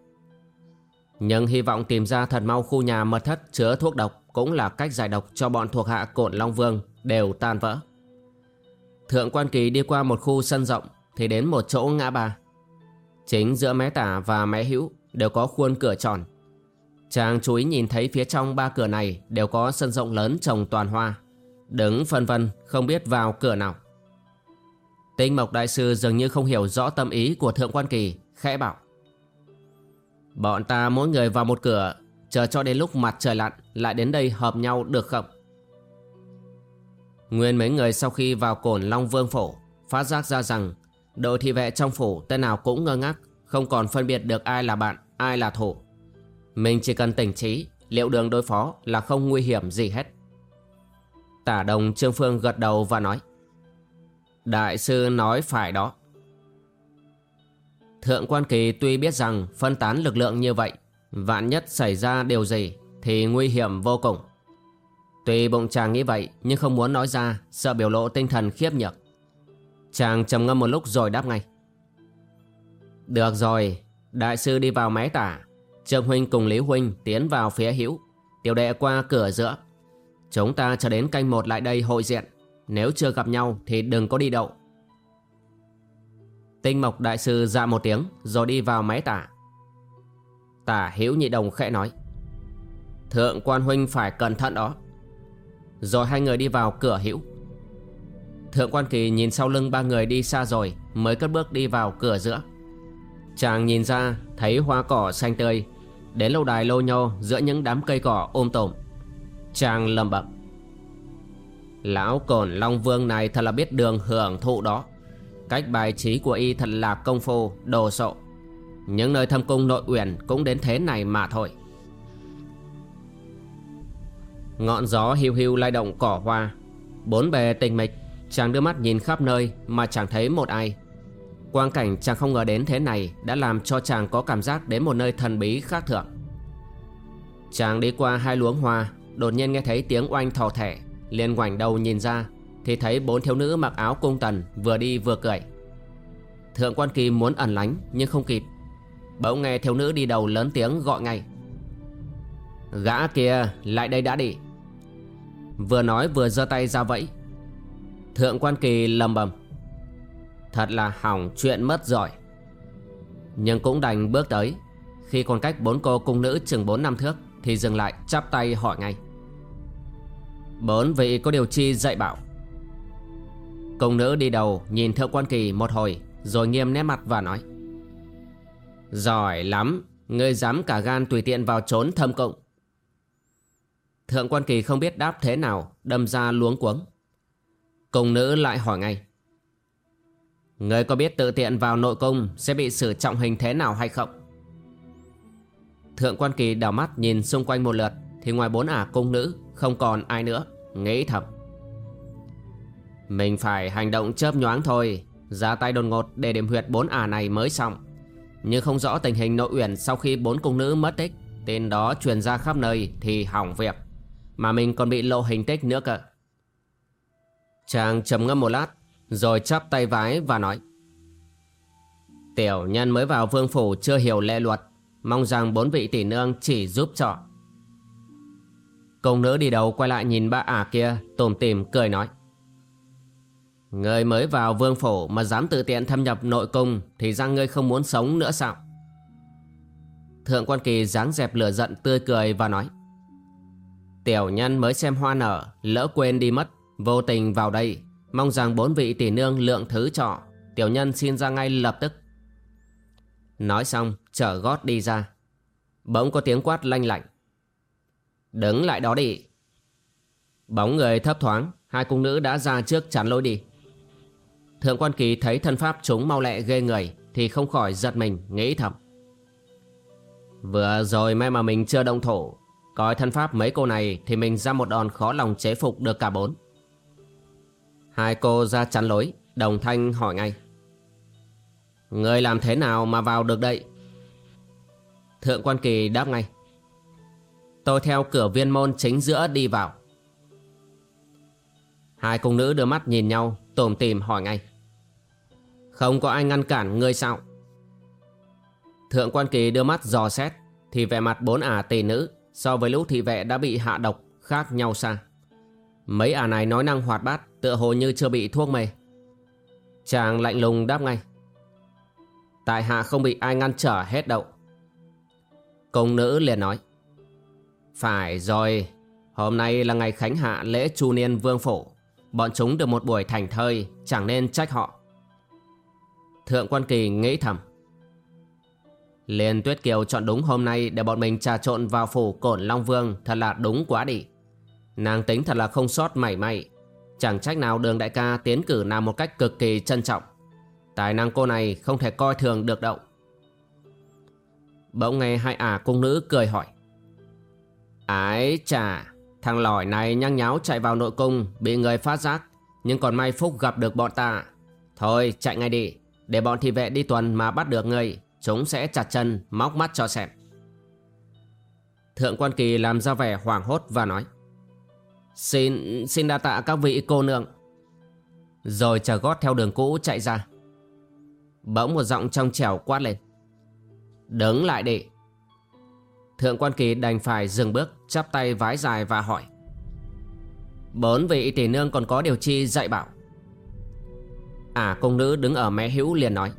[SPEAKER 1] Nhưng hy vọng tìm ra thật mau khu nhà mật thất chứa thuốc độc Cũng là cách giải độc cho bọn thuộc hạ cổn Long Vương đều tan vỡ Thượng quan kỳ đi qua một khu sân rộng thì đến một chỗ ngã ba. Chính giữa mé tả và mé hữu đều có khuôn cửa tròn. Chàng chú ý nhìn thấy phía trong ba cửa này đều có sân rộng lớn trồng toàn hoa. Đứng phân vân không biết vào cửa nào. Tinh Mộc Đại Sư dường như không hiểu rõ tâm ý của Thượng Quan Kỳ, khẽ bảo. Bọn ta mỗi người vào một cửa, chờ cho đến lúc mặt trời lặn lại đến đây hợp nhau được không? Nguyên mấy người sau khi vào cổn Long Vương phủ phát giác ra rằng Đội thị vệ trong phủ tên nào cũng ngơ ngác Không còn phân biệt được ai là bạn Ai là thủ. Mình chỉ cần tỉnh trí Liệu đường đối phó là không nguy hiểm gì hết. Tả đồng Trương Phương gật đầu và nói Đại sư nói phải đó. Thượng quan kỳ tuy biết rằng phân tán lực lượng như vậy, Vạn nhất xảy ra điều gì Thì nguy hiểm vô cùng. Tuy bụng chàng nghĩ vậy, Nhưng không muốn nói ra, Sợ biểu lộ tinh thần khiếp nhược. Chàng trầm ngâm một lúc rồi đáp ngay. Được rồi, Đại sư đi vào máy tả. Trương Huynh cùng Lý Huynh tiến vào phía hữu. Tiểu đệ qua cửa giữa. Chúng ta chờ đến canh một lại đây hội diện. Nếu chưa gặp nhau thì đừng có đi đậu. Tinh Mộc Đại sư dạ một tiếng, Rồi đi vào máy tả. Tả hữu nhị đồng khẽ nói, Thượng quan huynh phải cẩn thận đó. Rồi hai người đi vào cửa hữu. Thượng quan kỳ nhìn sau lưng ba người đi xa rồi, Mới cất bước đi vào cửa giữa. Chàng nhìn ra, thấy hoa cỏ xanh tươi, Đến lâu đài lô nhô giữa những đám cây cỏ ôm tổm. Chàng lầm bẩm, Lão cổn Long Vương này thật là biết đường hưởng thụ đó. Cách bài trí của y thật là công phu, đồ sộ. Những nơi thâm cung nội uyển cũng đến thế này mà thôi. Ngọn gió hiu hiu lay động cỏ hoa. Bốn bề tình mịch Chàng đưa mắt nhìn khắp nơi mà chẳng thấy một ai. Quang cảnh chàng không ngờ đến thế này Đã làm cho chàng có cảm giác đến một nơi thần bí khác thường. Chàng đi qua hai luống hoa Đột nhiên nghe thấy tiếng oanh thò thẻ liền ngoảnh đầu nhìn ra. Thì thấy bốn thiếu nữ mặc áo cung tần Vừa đi vừa cười. Thượng quan kỳ muốn ẩn lánh, nhưng không kịp. Bỗng nghe thiếu nữ đi đầu lớn tiếng gọi ngay. Gã kia lại đây đã đi. Vừa nói vừa giơ tay ra vẫy. Thượng quan kỳ lầm bầm. Thật là hỏng chuyện mất giỏi Nhưng cũng đành bước tới. Khi còn cách bốn cô cung nữ chừng bốn năm thước Thì dừng lại, chắp tay hỏi ngay. Bốn vị có điều chi dạy bảo? Công nữ đi đầu nhìn thượng quan kỳ một hồi, Rồi nghiêm nét mặt và nói. Giỏi lắm, Ngươi dám cả gan tùy tiện vào trốn thâm cộng. Thượng quan kỳ không biết đáp thế nào, Đâm ra luống cuống. Công nữ lại hỏi ngay. Ngươi có biết tự tiện vào nội cung Sẽ bị xử trọng hình thế nào hay không? Thượng quan kỳ đảo mắt nhìn xung quanh một lượt, Thì ngoài bốn ả cung nữ Không còn ai nữa, Nghĩ thầm. Mình phải hành động chớp nhoáng thôi. Ra tay đồn ngột để điểm huyệt bốn ả này mới xong. Nhưng không rõ tình hình nội uyển Sau khi bốn cung nữ mất tích. Tên đó truyền ra khắp nơi Thì hỏng việc. Mà mình còn bị lộ hình tích nữa cơ. Chàng trầm ngâm một lát, Rồi chắp tay vái và nói. Tiểu nhân mới vào vương phủ chưa hiểu lệ luật. Mong rằng bốn vị tỷ nương chỉ giúp cho. Công nữ đi đầu quay lại nhìn ba ả kia Tùm tìm cười nói. Người mới vào vương phủ mà dám tự tiện thâm nhập nội cung Thì ra ngươi không muốn sống nữa sao? Thượng quan kỳ dáng dẹp lửa giận, tươi cười và nói, Tiểu nhân mới xem hoa nở, Lỡ quên đi mất, Vô tình vào đây, Mong rằng bốn vị tỷ nương lượng thứ trọ Tiểu nhân xin ra ngay lập tức. Nói xong trở gót đi ra. Bỗng có tiếng quát lanh lạnh Đứng lại đó đi. Bóng người thấp thoáng, Hai cung nữ đã ra trước chắn lối đi. Thượng quan kỳ thấy thân pháp chúng mau lẹ ghê người Thì không khỏi giật mình nghĩ thầm. Vừa rồi may mà mình chưa động thủ, Coi thân pháp mấy cô này Thì mình ra một đòn khó lòng chế phục được cả bốn. Hai cô ra chắn lối Đồng thanh hỏi ngay. Người làm thế nào mà vào được đây? Thượng quan kỳ đáp ngay. Tôi theo cửa viên môn chính giữa đi vào. Hai cung nữ đưa mắt nhìn nhau Tồm tìm hỏi ngay. Không có ai ngăn cản ngươi sao? Thượng quan kỳ đưa mắt dò xét, Thì vẻ mặt bốn ả tỷ nữ So với lũ thị vệ đã bị hạ độc Khác nhau xa. Mấy ả này nói năng hoạt bát, Tựa hồ như chưa bị thuốc mê. Chàng lạnh lùng đáp ngay. Tại hạ không bị ai ngăn trở hết đâu. Công nữ liền nói. Phải rồi, Hôm nay là ngày khánh hạ lễ chu niên vương phủ. Bọn chúng được một buổi thành thơi, Chẳng nên trách họ. Thượng quan kỳ nghĩ thầm. Liên Tuyết Kiều chọn đúng hôm nay Để bọn mình trà trộn vào phủ cổn Long Vương Thật là đúng quá đi. Nàng tính thật là không sót mảy may. Chẳng trách nào đường đại ca tiến cử nàng một cách cực kỳ trân trọng. Tài năng cô này không thể coi thường được đâu. Bỗng nghe hai ả cung nữ cười hỏi. Ái chà Thằng lỏi này nhăng nháo chạy vào nội cung Bị người phát giác. Nhưng còn may Phúc gặp được bọn ta. Thôi chạy ngay đi. Để bọn thị vệ đi tuần mà bắt được người Chúng sẽ chặt chân móc mắt cho xem. Thượng quan kỳ làm ra vẻ hoảng hốt và nói Xin, xin đa tạ các vị cô nương. Rồi chờ gót theo đường cũ chạy ra. Bỗng một giọng trong trẻo quát lên Đứng lại đi. Thượng quan kỳ đành phải dừng bước, Chắp tay vái dài và hỏi. Bốn vị tỷ nương còn có điều chi dạy bảo? À công nữ đứng ở mé hữu liền nói.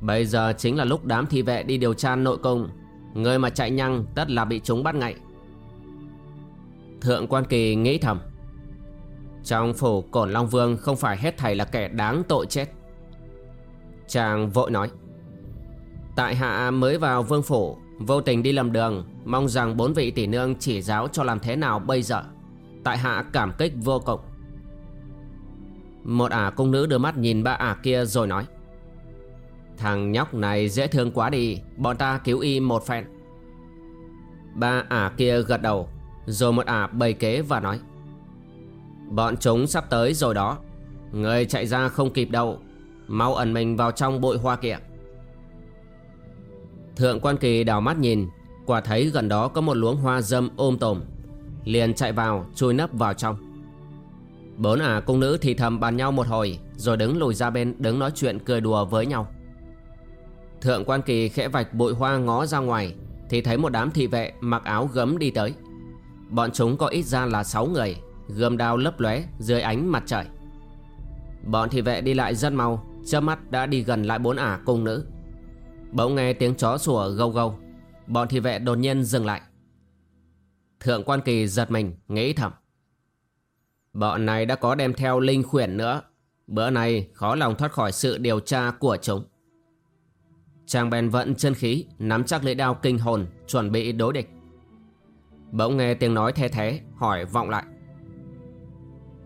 [SPEAKER 1] Bây giờ chính là lúc đám thị vệ đi điều tra nội công. Người mà chạy nhăng tất là bị chúng bắt ngay. Thượng quan kỳ nghĩ thầm. Trong phủ cổn Long Vương không phải hết thầy là kẻ đáng tội chết. Chàng vội nói. Tại hạ mới vào vương phủ Vô tình đi lầm đường, Mong rằng bốn vị tỷ nương chỉ giáo cho làm thế nào bây giờ. Tại hạ cảm kích vô cùng. Một ả cung nữ đưa mắt nhìn ba ả kia rồi nói, Thằng nhóc này dễ thương quá đi, Bọn ta cứu y một phen. Ba ả kia gật đầu, Rồi một ả bày kế và nói, Bọn chúng sắp tới rồi đó. Người chạy ra không kịp đâu. Mau ẩn mình vào trong bụi hoa kia. Thượng quan kỳ đào mắt nhìn, Quả thấy gần đó có một luống hoa dâm ôm tồm, Liền chạy vào, chui nấp vào trong. Bốn ả cung nữ thì thầm bàn nhau một hồi, Rồi đứng lùi ra bên đứng nói chuyện cười đùa với nhau. Thượng quan kỳ khẽ vạch bụi hoa ngó ra ngoài, Thì thấy một đám thị vệ mặc áo gấm đi tới. Bọn chúng có ít ra là 6 người, Gươm đao lấp lóe dưới ánh mặt trời. Bọn thị vệ đi lại rất mau, chớp mắt đã đi gần lại bốn ả cung nữ. Bỗng nghe tiếng chó sủa gâu gâu. Bọn thị vệ đột nhiên dừng lại. Thượng quan kỳ giật mình, nghĩ thầm. Bọn này đã có đem theo linh khuyển nữa. Bữa này khó lòng thoát khỏi sự điều tra của chúng. Chàng bèn vận chân khí, Nắm chắc lưỡi đao kinh hồn, Chuẩn bị đối địch. Bỗng nghe tiếng nói the thế, Hỏi vọng lại.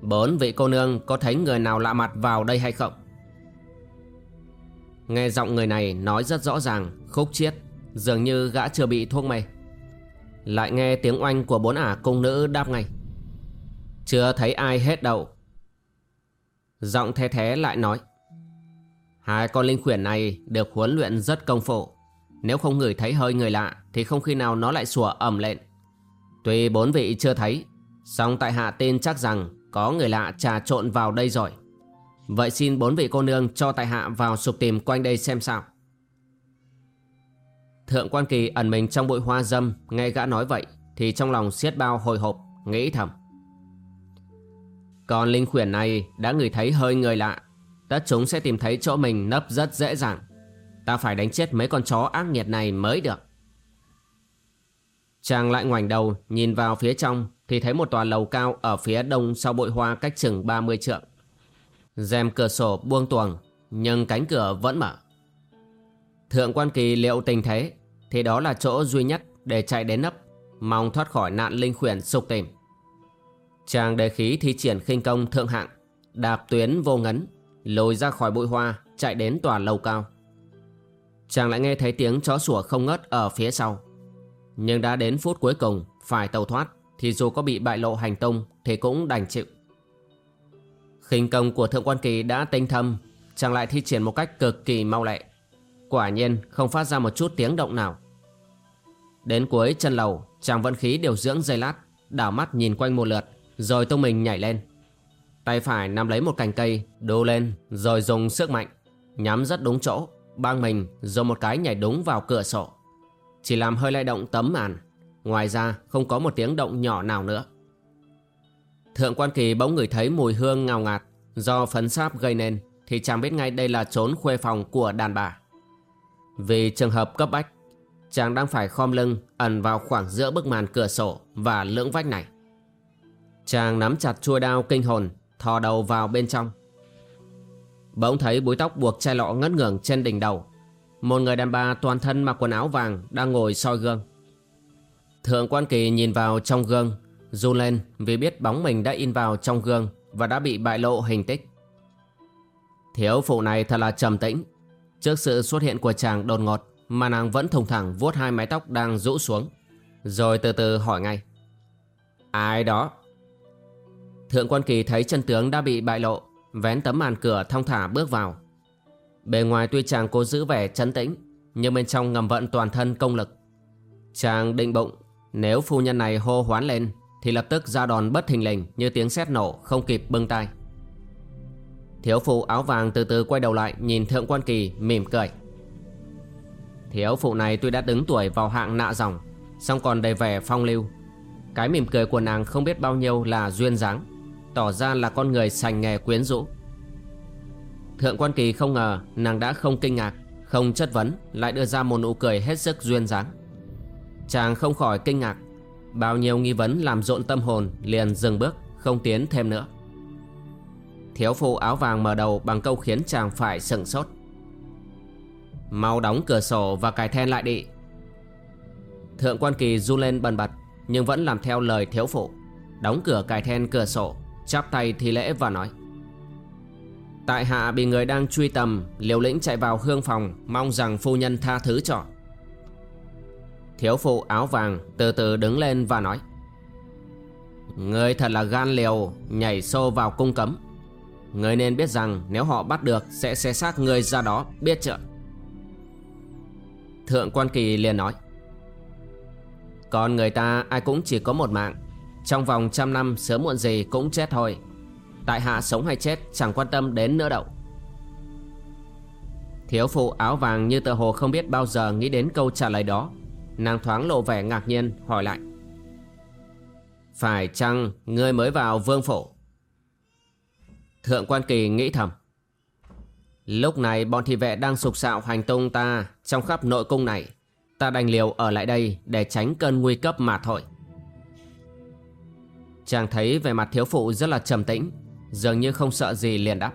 [SPEAKER 1] Bốn vị cô nương có thấy người nào lạ mặt vào đây hay không? Nghe giọng người này nói rất rõ ràng, Khúc chiết. Dường như gã chưa bị thuốc mê. Lại nghe tiếng oanh của bốn ả cung nữ đáp ngay. Chưa thấy ai hết đâu. Giọng thế thế lại nói. Hai con linh khuyển này được huấn luyện rất công phu. Nếu không ngửi thấy hơi người lạ, Thì không khi nào nó lại sủa ẩm lên. Tuy bốn vị chưa thấy, song tại hạ tin chắc rằng Có người lạ trà trộn vào đây rồi. Vậy xin bốn vị cô nương cho tại hạ vào sục tìm quanh đây xem sao. Thượng quan kỳ ẩn mình trong bụi hoa dâm, Nghe gã nói vậy Thì trong lòng xiết bao hồi hộp, Nghĩ thầm. Còn linh khuyển này đã ngửi thấy hơi người lạ, Tất chúng sẽ tìm thấy chỗ mình nấp rất dễ dàng. Ta phải đánh chết mấy con chó ác nghiệt này mới được. Chàng lại ngoảnh đầu, nhìn vào phía trong Thì thấy một tòa lầu cao ở phía đông sau bụi hoa cách chừng 30 trượng rèm cửa sổ buông tuồng, Nhưng cánh cửa vẫn mở. Thượng quan kỳ liệu tình thế, Thì đó là chỗ duy nhất để chạy đến nấp, Mong thoát khỏi nạn linh khuyển sục tìm. Chàng đề khí thi triển khinh công thượng hạng, Đạp tuyến vô ngấn lồi ra khỏi bụi hoa, Chạy đến tòa lầu cao. Chàng lại nghe thấy tiếng chó sủa không ngớt ở phía sau. Nhưng đã đến phút cuối cùng, Phải tàu thoát, Thì dù có bị bại lộ hành tung, Thì cũng đành chịu khinh công của thượng quan kỳ đã tinh thâm, Chàng lại thi triển một cách cực kỳ mau lẹ. Quả nhiên, không phát ra một chút tiếng động nào. Đến cuối chân lầu, Chàng vận khí điều dưỡng dây lát, Đảo mắt nhìn quanh một lượt, Rồi tung mình nhảy lên. Tay phải nắm lấy một cành cây, đu lên, rồi dùng sức mạnh, Nhắm rất đúng chỗ, Bang mình rồi một cái nhảy đúng vào cửa sổ. Chỉ làm hơi lay động tấm màn, Ngoài ra không có một tiếng động nhỏ nào nữa. Thượng quan kỳ bỗng ngửi thấy mùi hương ngào ngạt, Do phấn sáp gây nên, Thì chàng biết ngay đây là trốn khuê phòng của đàn bà. Vì trường hợp cấp bách, Chàng đang phải khom lưng Ẩn vào khoảng giữa bức màn cửa sổ Và lưỡng vách này. Chàng nắm chặt chuôi đao kinh hồn, Thò đầu vào bên trong. Bỗng thấy búi tóc buộc chai lọ ngất ngưởng trên đỉnh đầu. Một người đàn bà toàn thân mặc quần áo vàng Đang ngồi soi gương. Thượng quan kỳ nhìn vào trong gương Run lên vì biết bóng mình đã in vào trong gương Và đã bị bại lộ hình tích. Thiếu phụ này thật là trầm tĩnh. Trước sự xuất hiện của chàng đột ngột Mà nàng vẫn thùng thẳng vuốt hai mái tóc đang rũ xuống, Rồi từ từ hỏi ngay. Ai đó? Thượng quan kỳ thấy chân tướng đã bị bại lộ, Vén tấm màn cửa thong thả bước vào. Bề ngoài tuy chàng cố giữ vẻ trấn tĩnh, Nhưng bên trong ngầm vận toàn thân công lực. Chàng định bụng, Nếu phu nhân này hô hoán lên thì lập tức ra đòn bất thình lình Như tiếng sét nổ không kịp bưng tay. Thiếu phụ áo vàng từ từ quay đầu lại Nhìn thượng quan kỳ mỉm cười. Thiếu phụ này tuy đã đứng tuổi vào hạng nạ dòng, song còn đầy vẻ phong lưu. Cái mỉm cười của nàng không biết bao nhiêu là duyên dáng, Tỏ ra là con người sành nghề quyến rũ. Thượng quan kỳ không ngờ nàng đã không kinh ngạc, Không chất vấn, Lại đưa ra một nụ cười hết sức duyên dáng. Chàng không khỏi kinh ngạc Bao nhiêu nghi vấn làm rộn tâm hồn Liền dừng bước, không tiến thêm nữa. Thiếu phụ áo vàng mở đầu bằng câu khiến chàng phải sừng sốt. Mau đóng cửa sổ và cài then lại đi. Thượng quan kỳ du lên bần bật, Nhưng vẫn làm theo lời thiếu phụ. Đóng cửa cài then cửa sổ, chắp tay thi lễ và nói. Tại hạ bị người đang truy tầm, Liều lĩnh chạy vào hương phòng, Mong rằng phu nhân tha thứ cho. Thiếu phụ áo vàng từ từ đứng lên và nói, Người thật là gan liều, Nhảy xô vào cung cấm. Người nên biết rằng nếu họ bắt được Sẽ xé xác người ra đó, biết chưa? Thượng quan kỳ liền nói, Còn người ta, ai cũng chỉ có một mạng. Trong vòng trăm năm, sớm muộn gì cũng chết thôi. Tại hạ sống hay chết, chẳng quan tâm đến nữa đâu. Thiếu phụ áo vàng như tờ hồ không biết bao giờ nghĩ đến câu trả lời đó. Nàng thoáng lộ vẻ ngạc nhiên, hỏi lại. Phải chăng ngươi mới vào vương phủ? Thượng quan kỳ nghĩ thầm. Lúc này bọn thị vệ đang sục sạo hành tung ta trong khắp nội cung này. Ta đành liều ở lại đây để tránh cơn nguy cấp mà thôi. Chàng thấy về mặt thiếu phụ rất là trầm tĩnh, Dường như không sợ gì liền đáp.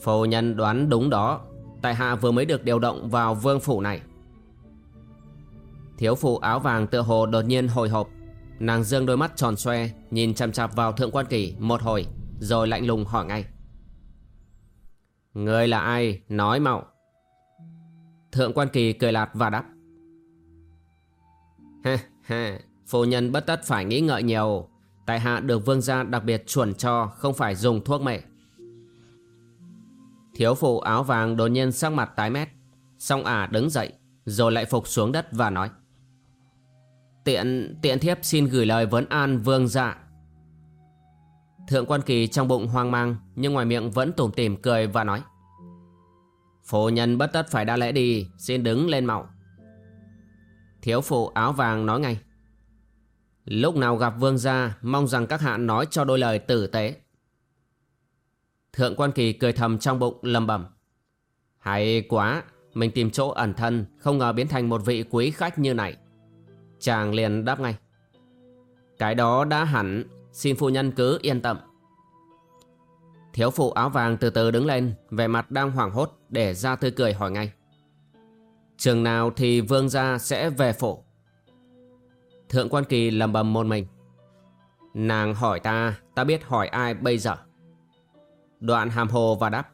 [SPEAKER 1] Phu nhân đoán đúng đó, Tại hạ vừa mới được điều động vào vương phủ này. Thiếu phụ áo vàng tựa hồ đột nhiên hồi hộp. Nàng dương đôi mắt tròn xoe, Nhìn chằm chạp vào thượng quan kỳ một hồi, Rồi lạnh lùng hỏi ngay. Người là ai? Nói mạo Thượng quan kỳ cười lạt và đáp. Ha ha Phu nhân bất tất phải nghĩ ngợi nhiều. Tại hạ được vương gia đặc biệt chuẩn cho, Không phải dùng thuốc mệ Thiếu phụ áo vàng đột nhiên sắc mặt tái mét Xong ả đứng dậy, Rồi lại phục xuống đất và nói. Tiện tiện thiếp xin gửi lời vấn an vương dạ. Thượng quan kỳ trong bụng hoang mang, Nhưng ngoài miệng vẫn tủm tỉm cười và nói, Phu nhân bất tất phải đa lễ đi, Xin đứng lên mạo. Thiếu phụ áo vàng nói ngay, Lúc nào gặp vương gia, Mong rằng các hạ nói cho đôi lời tử tế. Thượng quan kỳ cười thầm trong bụng lầm bẩm, Hay quá, Mình tìm chỗ ẩn thân, Không ngờ biến thành một vị quý khách như này. Chàng liền đáp ngay. Cái đó đã hẳn, Xin phu nhân cứ yên tâm. Thiếu phụ áo vàng từ từ đứng lên, Vẻ mặt đang hoảng hốt Để ra tươi cười hỏi ngay. Trường nào thì vương gia sẽ về phủ? Thượng quan kỳ lầm bầm một mình. Nàng hỏi ta Ta biết hỏi ai bây giờ? Đoạn hàm hồ và đáp.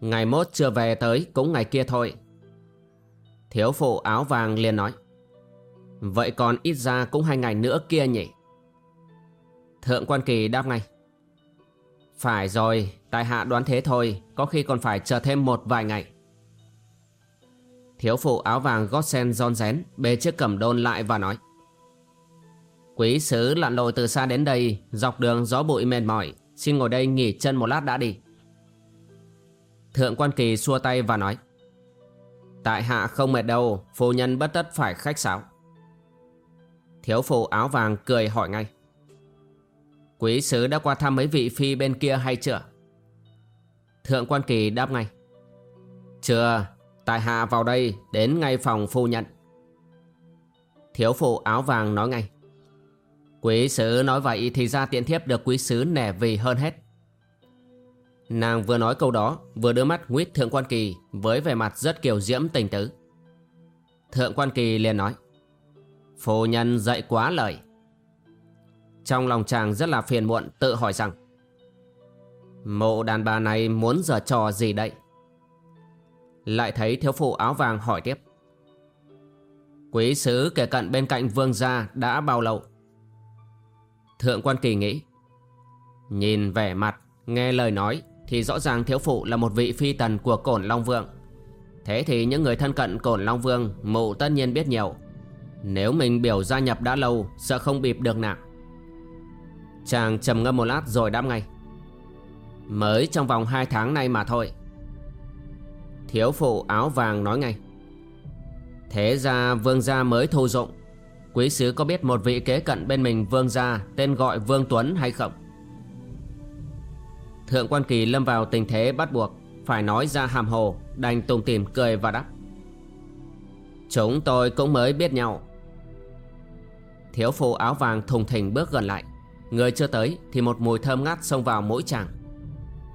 [SPEAKER 1] Ngày mốt chưa về tới Cũng ngày kia thôi. Thiếu phụ áo vàng liền nói. Vậy còn ít ra cũng hai ngày nữa kia nhỉ? Thượng quan kỳ đáp ngay. Phải rồi, Tại hạ đoán thế thôi, Có khi còn phải chờ thêm một vài ngày. Thiếu phụ áo vàng gót sen giòn rén Bê chiếc cẩm đôn lại và nói. Quý sứ lặn lội từ xa đến đây, Dọc đường gió bụi mệt mỏi, Xin ngồi đây nghỉ chân một lát đã đi. Thượng quan kỳ xua tay và nói. Tại hạ không mệt đâu, Phu nhân bất tất phải khách sáo. Thiếu phụ áo vàng cười hỏi ngay. Quý sứ đã qua thăm mấy vị phi bên kia hay chưa? Thượng quan kỳ đáp ngay. Chưa, Tại hạ vào đây đến ngay phòng phu nhận Thiếu phụ áo vàng nói ngay. Quý sứ nói vậy thì ra tiện thiếp được quý sứ nể vì hơn hết. Nàng vừa nói câu đó, Vừa đưa mắt nguyết thượng quan kỳ Với vẻ mặt rất kiểu diễm tình tứ. Thượng quan kỳ liền nói. Phu nhân dạy quá lời. Trong lòng chàng rất là phiền muộn, Tự hỏi rằng, Mộ đàn bà này muốn giở trò gì đây? Lại thấy thiếu phụ áo vàng hỏi tiếp, Quý sứ kể cận bên cạnh vương gia đã bao lâu? Thượng quan kỳ nghĩ, Nhìn vẻ mặt, Nghe lời nói Thì rõ ràng thiếu phụ là một vị phi tần của cổn Long Vương. Thế thì những người thân cận cổn Long Vương Mụ tất nhiên biết nhiều. Nếu mình biểu gia nhập đã lâu Sợ không bịp được nào Chàng trầm ngâm một lát rồi đáp ngay. Mới trong vòng 2 tháng nay mà thôi. Thiếu phụ áo vàng nói ngay. Thế ra vương gia mới thu dụng. Quý sứ có biết một vị kế cận bên mình vương gia Tên gọi Vương Tuấn hay không? Thượng quan kỳ lâm vào tình thế bắt buộc, Phải nói ra hàm hồ, Đành tùng tìm cười và đáp. Chúng tôi cũng mới biết nhau. Thiếu phụ áo vàng thùng thình bước gần lại. Người chưa tới thì một mùi thơm ngát xông vào mũi chàng.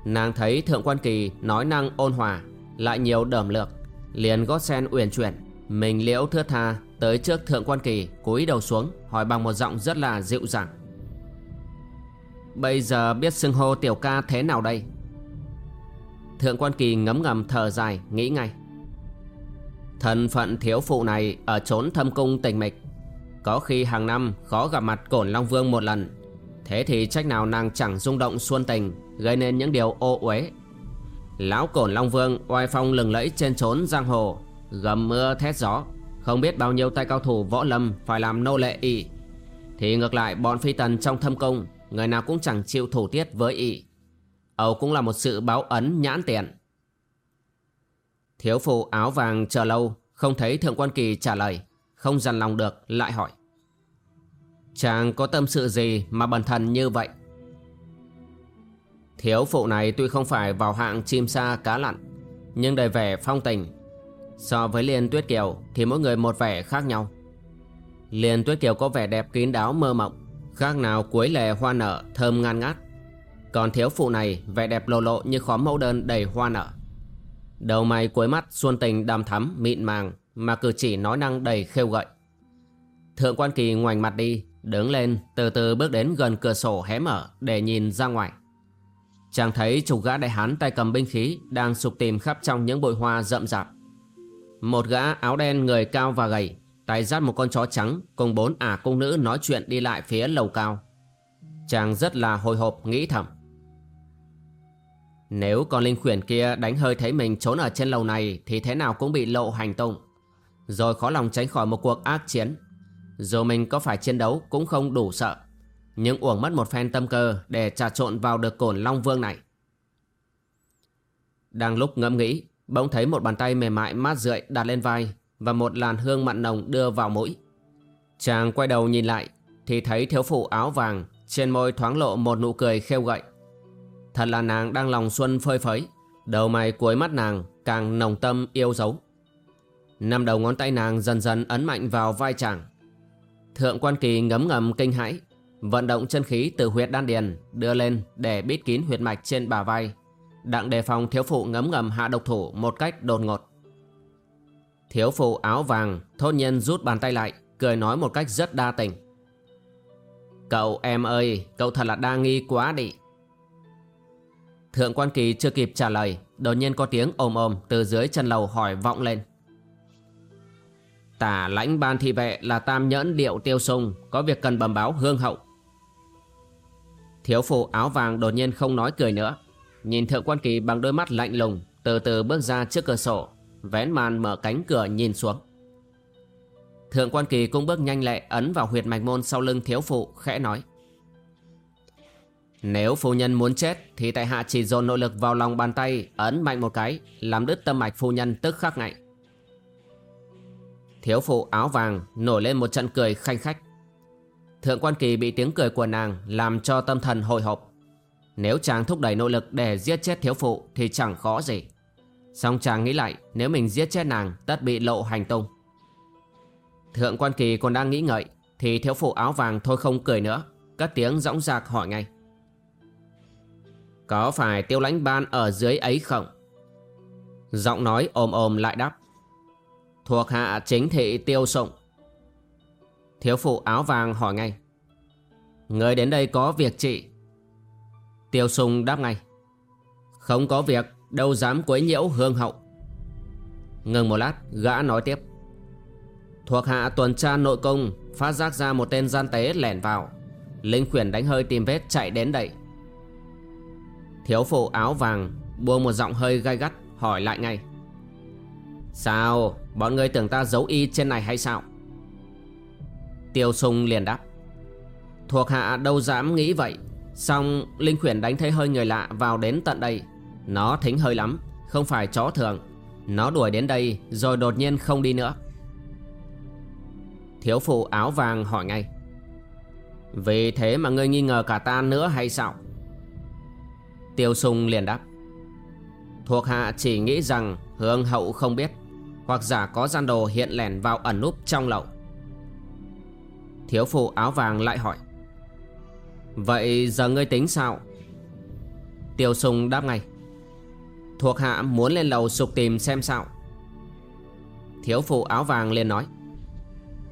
[SPEAKER 1] Nàng thấy thượng quan kỳ nói năng ôn hòa, Lại nhiều đờm lược, Liền gót sen uyển chuyển. Mình liễu thưa tha Tới trước thượng quan kỳ, cúi đầu xuống, Hỏi bằng một giọng rất là dịu dàng. Bây giờ biết xưng hô tiểu ca thế nào đây? Thượng quan kỳ ngấm ngầm thở dài, Nghĩ ngay. Thân phận thiếu phụ này Ở trốn thâm cung tình mịch có khi hàng năm khó gặp mặt cổn Long Vương một lần. Thế thì trách nào nàng chẳng rung động xuân tình, Gây nên những điều ô uế. Lão cổn Long Vương oai phong lừng lẫy trên trốn giang hồ, Gầm mưa thét gió, Không biết bao nhiêu tay cao thủ võ lâm Phải làm nô lệ y Thì ngược lại, bọn phi tần trong thâm công Người nào cũng chẳng chịu thủ tiết với y Âu cũng là một sự báo ấn nhãn tiện. Thiếu phụ áo vàng chờ lâu, Không thấy thượng quan kỳ trả lời, Không dằn lòng được, lại hỏi. Chàng có tâm sự gì mà bần thần như vậy? Thiếu phụ này tuy không phải vào hạng chim sa cá lặn, Nhưng đầy vẻ phong tình. So với Liên Tuyết Kiều thì mỗi người một vẻ khác nhau. Liên Tuyết Kiều có vẻ đẹp kín đáo mơ mộng, Khác nào cuối lề hoa nở thơm ngan ngát. Còn thiếu phụ này vẻ đẹp lộ lộ như khóm mẫu đơn đầy hoa nở. Đầu mày cuối mắt xuân tình đàm thắm mịn màng Mà cử chỉ nói năng đầy khêu gợi. Thượng quan kỳ ngoảnh mặt đi Đứng lên, từ từ bước đến gần cửa sổ hé mở để nhìn ra ngoài. Chàng thấy chục gã đại hán tay cầm binh khí Đang sục tìm khắp trong những bụi hoa rậm rạp. Một gã áo đen người cao và gầy, Tay dắt một con chó trắng Cùng bốn ả cung nữ nói chuyện đi lại phía lầu cao. Chàng rất là hồi hộp, nghĩ thầm. Nếu con linh khuyển kia đánh hơi thấy mình trốn ở trên lầu này Thì thế nào cũng bị lộ hành tung. Rồi khó lòng tránh khỏi một cuộc ác chiến. Dù mình có phải chiến đấu cũng không đủ sợ Nhưng uổng mất một phen tâm cơ Để trà trộn vào được cổn Long Vương này Đang lúc ngẫm nghĩ Bỗng thấy một bàn tay mềm mại mát rượi đặt lên vai và một làn hương mặn nồng đưa vào mũi. Chàng quay đầu nhìn lại thì thấy thiếu phụ áo vàng trên môi thoáng lộ một nụ cười khêu gợi. Thật là nàng đang lòng xuân phơi phới, đầu mày cuối mắt nàng càng nồng tâm yêu dấu. Năm đầu ngón tay nàng dần dần ấn mạnh vào vai chàng. Thượng quan kỳ ngấm ngầm kinh hãi, vận động chân khí từ huyệt đan điền đưa lên để bít kín huyệt mạch trên bả vai, đặng đề phòng thiếu phụ ngấm ngầm hạ độc thủ một cách đột ngột. Thiếu phụ áo vàng thốt nhiên rút bàn tay lại Cười nói một cách rất đa tình. Cậu em ơi Cậu thật là đa nghi quá đi. Thượng quan kỳ chưa kịp trả lời Đột nhiên có tiếng ồm ồm Từ dưới chân lầu hỏi vọng lên. Tả lãnh ban thị vệ là tam nhẫn điệu tiêu sung, Có việc cần bẩm báo hương hậu. Thiếu phụ áo vàng đột nhiên không nói cười nữa. Nhìn thượng quan kỳ bằng đôi mắt lạnh lùng, Từ từ bước ra trước cửa sổ, Vén màn mở cánh cửa nhìn xuống. Thượng quan kỳ cũng bước nhanh lẹ ấn vào huyệt mạch môn sau lưng thiếu phụ, khẽ nói. Nếu phu nhân muốn chết thì tại hạ chỉ dồn nội lực vào lòng bàn tay, ấn mạnh một cái, làm đứt tâm mạch phu nhân tức khắc ngay Thiếu phụ áo vàng nổi lên một trận cười khanh khách. Thượng quan kỳ bị tiếng cười của nàng làm cho tâm thần hồi hộp. Nếu chàng thúc đẩy nội lực để giết chết thiếu phụ thì chẳng khó gì. Song chàng nghĩ lại, Nếu mình giết chết nàng, tất bị lộ hành tung. Thượng quan kỳ còn đang nghĩ ngợi, Thì thiếu phụ áo vàng thôi không cười nữa, Cất tiếng rõng rạc hỏi ngay. Có phải tiêu lãnh ban ở dưới ấy không? Giọng nói ồm ồm lại đáp. Thuộc hạ chính thị tiêu sụng. Thiếu phụ áo vàng hỏi ngay, Người đến đây có việc chị? Tiêu sung đáp ngay, Không có việc, Đâu dám quấy nhiễu hương hậu. Ngừng một lát, gã nói tiếp, Thuộc hạ tuần tra nội công, Phát giác ra một tên gian tế lẻn vào, Linh khuyển đánh hơi tìm vết chạy đến đây. Thiếu phụ áo vàng Buông một giọng hơi gai gắt, Hỏi lại ngay Sao? Bọn người tưởng ta giấu y trên này hay sao? Tiêu sung liền đáp. Thuộc hạ đâu dám nghĩ vậy? Xong Linh khuyển đánh thấy hơi người lạ vào đến tận đây. Nó thính hơi lắm, Không phải chó thường. Nó đuổi đến đây rồi đột nhiên không đi nữa. Thiếu phụ áo vàng hỏi ngay. Vì thế mà ngươi nghi ngờ cả ta nữa hay sao? Tiêu sung liền đáp. Thuộc hạ chỉ nghĩ rằng Hương hậu không biết. Hoặc giả có gian đồ hiện lẻn vào ẩn núp trong lậu. Thiếu phụ áo vàng lại hỏi, Vậy giờ ngươi tính sao? Tiêu sùng đáp ngay, Thuộc hạ muốn lên lầu sục tìm xem sao. Thiếu phụ áo vàng liền nói,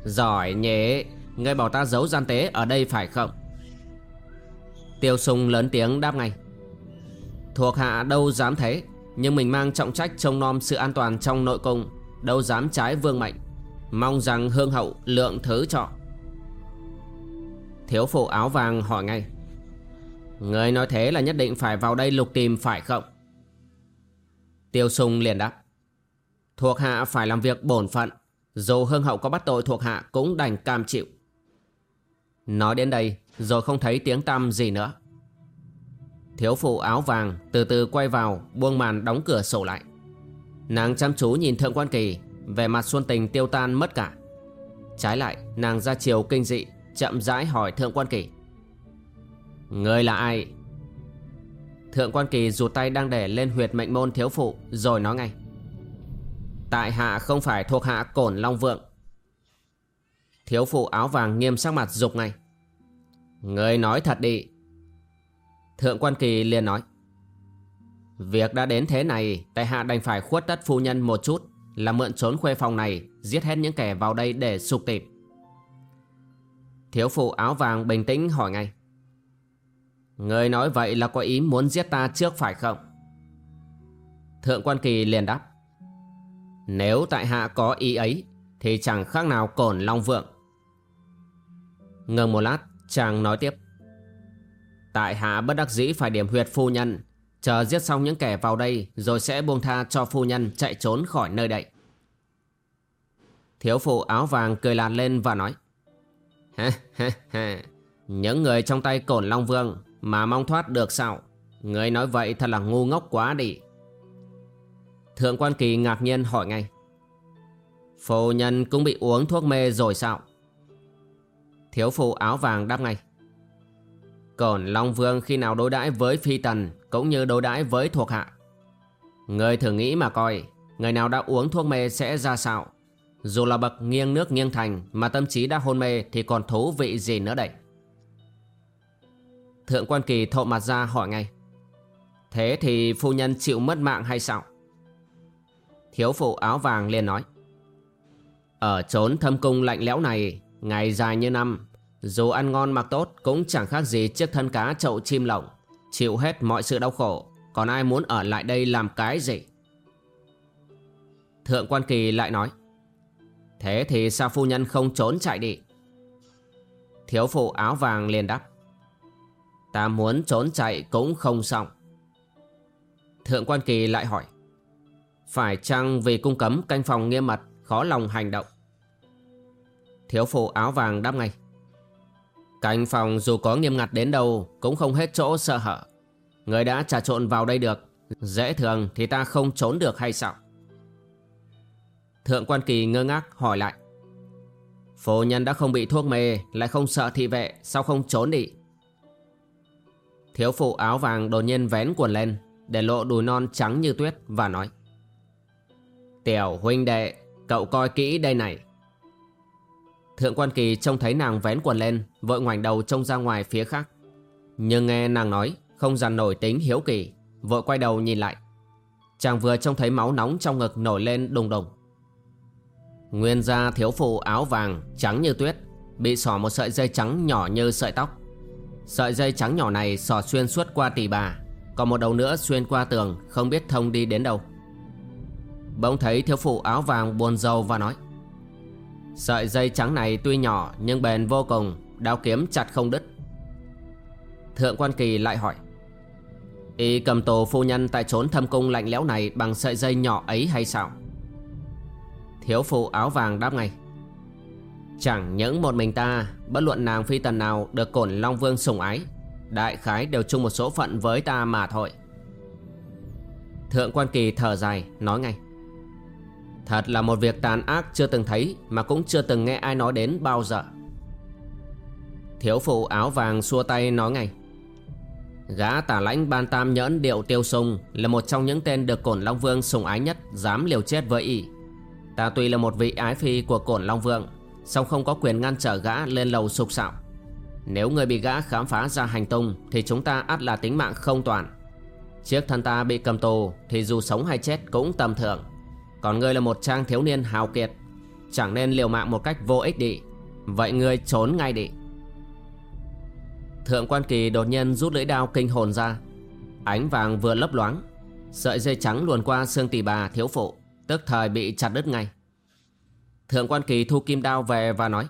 [SPEAKER 1] Giỏi nhé Ngươi bảo ta giấu gian tế ở đây phải không? Tiêu sùng lớn tiếng đáp ngay, Thuộc hạ đâu dám thế, Nhưng mình mang trọng trách trông nom sự an toàn trong nội cung. Đâu dám trái vương mệnh. Mong rằng hương hậu lượng thứ cho. Thiếu phụ áo vàng hỏi ngay. Người nói thế là nhất định phải vào đây lục tìm phải không? Tiêu sung liền đáp. Thuộc hạ phải làm việc bổn phận. Dù hương hậu có bắt tội thuộc hạ cũng đành cam chịu. Nói đến đây, rồi không thấy tiếng tăm gì nữa. Thiếu phụ áo vàng từ từ quay vào, buông màn đóng cửa sổ lại. Nàng chăm chú nhìn thượng quan kỳ Về mặt xuân tình tiêu tan mất cả. Trái lại, nàng ra chiều kinh dị, Chậm rãi hỏi thượng quan kỳ. Người là ai? Thượng quan kỳ rụt tay đang để lên huyệt mệnh môn thiếu phụ, Rồi nói ngay. Tại hạ không phải thuộc hạ cổn long vượng. Thiếu phụ áo vàng nghiêm sắc mặt dục ngay. Người nói thật đi. Thượng quan kỳ liền nói. Việc đã đến thế này, Tại hạ đành phải khuất tất phu nhân một chút, Là mượn trốn khuê phòng này, Giết hết những kẻ vào đây để sục tịp. Thiếu phụ áo vàng bình tĩnh hỏi ngay. Người nói vậy là có ý muốn giết ta trước phải không? Thượng quan kỳ liền đáp. Nếu tại hạ có ý ấy, Thì chẳng khác nào cổn long vượng. Ngừng một lát, chàng nói tiếp. Tại hạ bất đắc dĩ phải điểm huyệt phu nhân Chờ giết xong những kẻ vào đây Rồi sẽ buông tha cho phu nhân chạy trốn khỏi nơi đây. Thiếu phụ áo vàng cười lạt lên và nói Ha ha ha Những người trong tay cổn Long Vương Mà mong thoát được sao? Người nói vậy thật là ngu ngốc quá đi. Thượng quan kỳ ngạc nhiên hỏi ngay, Phu nhân cũng bị uống thuốc mê rồi sao? Thiếu phụ áo vàng đáp ngay, Cổn Long Vương khi nào đối đãi với phi tần cũng như đối đãi với thuộc hạ. Người thử nghĩ mà coi, Người nào đã uống thuốc mê sẽ ra sao? Dù là bậc nghiêng nước nghiêng thành Mà tâm trí đã hôn mê Thì còn thú vị gì nữa đây? Thượng quan kỳ thộ mặt ra hỏi ngay. Thế thì phu nhân chịu mất mạng hay sao? Thiếu phụ áo vàng liền nói. Ở trốn thâm cung lạnh lẽo này, Ngày dài như năm, dù ăn ngon mặc tốt cũng chẳng khác gì chiếc thân cá chậu chim lồng. Chịu hết mọi sự đau khổ. Còn ai muốn ở lại đây làm cái gì? Thượng quan kỳ lại nói, Thế thì sao phu nhân không trốn chạy đi? Thiếu phụ áo vàng liền đáp, Ta muốn trốn chạy cũng không xong. Thượng quan kỳ lại hỏi, Phải chăng vì cung cấm canh phòng nghiêm mật Khó lòng hành động? Thiếu phụ áo vàng đáp ngay Cảnh phòng dù có nghiêm ngặt đến đâu Cũng không hết chỗ sợ hở. Người đã trà trộn vào đây được, Dễ thường thì ta không trốn được hay sao? Thượng quan kỳ ngơ ngác hỏi lại. Phổ nhân đã không bị thuốc mê, Lại không sợ thị vệ, Sao không trốn đi? Thiếu phụ áo vàng đột nhiên vén quần lên, Để lộ đùi non trắng như tuyết Và nói. Tiểu huynh đệ, Cậu coi kỹ đây này. Thượng quan kỳ trông thấy nàng vén quần lên, Vội ngoảnh đầu trông ra ngoài phía khác. Nhưng nghe nàng nói, Không dằn nổi tính hiếu kỳ, Vội quay đầu nhìn lại. Chàng vừa trông thấy máu nóng trong ngực nổi lên đùng đùng. Nguyên gia thiếu phụ áo vàng, Trắng như tuyết, Bị xỏ một sợi dây trắng nhỏ như sợi tóc. Sợi dây trắng nhỏ này xỏ xuyên suốt qua tỷ bà, Còn một đầu nữa xuyên qua tường, Không biết thông đi đến đâu. Bỗng thấy thiếu phụ áo vàng buồn rầu và nói Sợi dây trắng này tuy nhỏ nhưng bền vô cùng, Đao kiếm chặt không đứt. Thượng quan kỳ lại hỏi, Y cầm tù phu nhân tại trốn thâm cung lạnh lẽo này Bằng sợi dây nhỏ ấy hay sao? Thiếu phụ áo vàng đáp ngay, Chẳng những một mình ta, Bất luận nàng phi tần nào Được cổn Long Vương sủng ái, Đại khái đều chung một số phận với ta mà thôi. Thượng quan kỳ thở dài, nói ngay Thật là một việc tàn ác chưa từng thấy Mà cũng chưa từng nghe ai nói đến bao giờ. Thiếu phụ áo vàng xua tay nói ngay. Gã tả lãnh ban tam nhẫn điệu tiêu sùng Là một trong những tên được cổn Long Vương sùng ái nhất, Dám liều chết với y. Ta tuy là một vị ái phi của cổn Long Vương, song không có quyền ngăn trở gã lên lầu sục sạo. Nếu người bị gã khám phá ra hành tung Thì chúng ta ắt là tính mạng không toàn. Chiếc thân ta bị cầm tù Thì dù sống hay chết cũng tầm thường còn ngươi là một trang thiếu niên hào kiệt. Chẳng nên liều mạng một cách vô ích đi. Vậy ngươi trốn ngay đi. Thượng quan kỳ đột nhiên rút lưỡi đao kinh hồn ra. Ánh vàng vừa lấp loáng. Sợi dây trắng luồn qua xương tỳ bà thiếu phụ, Tức thời bị chặt đứt ngay. Thượng quan kỳ thu kim đao về và nói,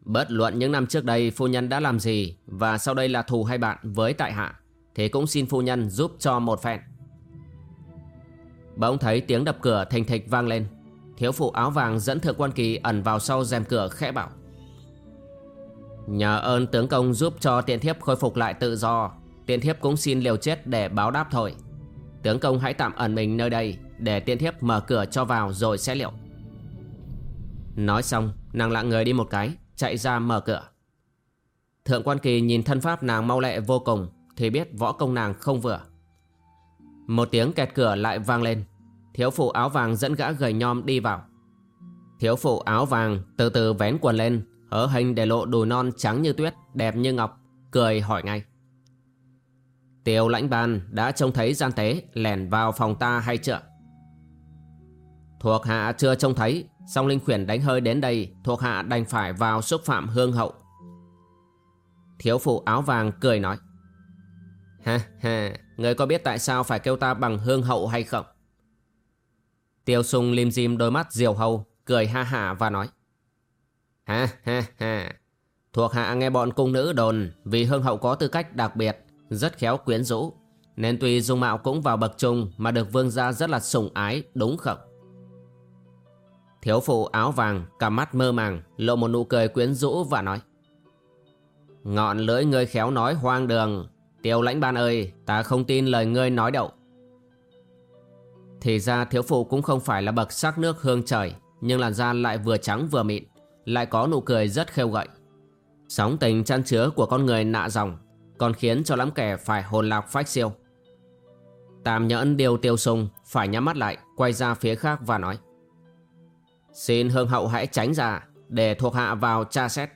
[SPEAKER 1] Bất luận những năm trước đây phu nhân đã làm gì Và sau đây là thù hay bạn với tại hạ, Thì cũng xin phu nhân giúp cho một phen. Bỗng thấy tiếng đập cửa thình thịch vang lên. Thiếu phụ áo vàng dẫn thượng quan kỳ ẩn vào sau rèm cửa khẽ bảo. Nhờ ơn tướng công giúp cho tiện thiếp khôi phục lại tự do Tiện thiếp cũng xin liều chết để báo đáp thôi. Tướng công hãy tạm ẩn mình nơi đây, Để tiện thiếp mở cửa cho vào rồi sẽ liệu. Nói xong, nàng lặng người đi một cái, Chạy ra mở cửa. Thượng quan kỳ nhìn thân pháp nàng mau lẹ vô cùng, Thì biết võ công nàng không vừa. Một tiếng kẹt cửa lại vang lên Thiếu phụ áo vàng dẫn gã gầy nhom đi vào Thiếu phụ áo vàng từ từ vén quần lên Hớ hình để lộ đùi non trắng như tuyết Đẹp như ngọc Cười hỏi ngay Tiêu lãnh ban đã trông thấy gian tế lẻn vào phòng ta hay chưa? Thuộc hạ chưa trông thấy, song linh khuyển đánh hơi đến đây, thuộc hạ đành phải vào xúc phạm hương hậu. Thiếu phụ áo vàng cười nói. Ha ha, người có biết tại sao phải kêu ta bằng hương hậu hay không? Tiêu sung lim dim đôi mắt diều hâu, cười ha hả và nói. Ha ha ha, thuộc hạ nghe bọn cung nữ đồn vì hương hậu có tư cách đặc biệt rất khéo quyến rũ Nên tuy dung mạo cũng vào bậc trung Mà được vương gia rất là sủng ái Đúng không Thiếu phụ áo vàng Cả mắt mơ màng Lộ một nụ cười quyến rũ và nói Ngọn lưỡi ngươi khéo nói hoang đường Tiêu lãnh ban ơi Ta không tin lời ngươi nói đậu Thì ra thiếu phụ cũng không phải là bậc sắc nước hương trời Nhưng làn da lại vừa trắng vừa mịn Lại có nụ cười rất khêu gợi Sóng tình chăn chứa của con người nạ dòng còn khiến cho lắm kẻ phải hồn lạc phách siêu. Tam nhẫn điều tiêu sung phải nhắm mắt lại, quay ra phía khác và nói. Xin hương hậu hãy tránh ra, để thuộc hạ vào tra xét.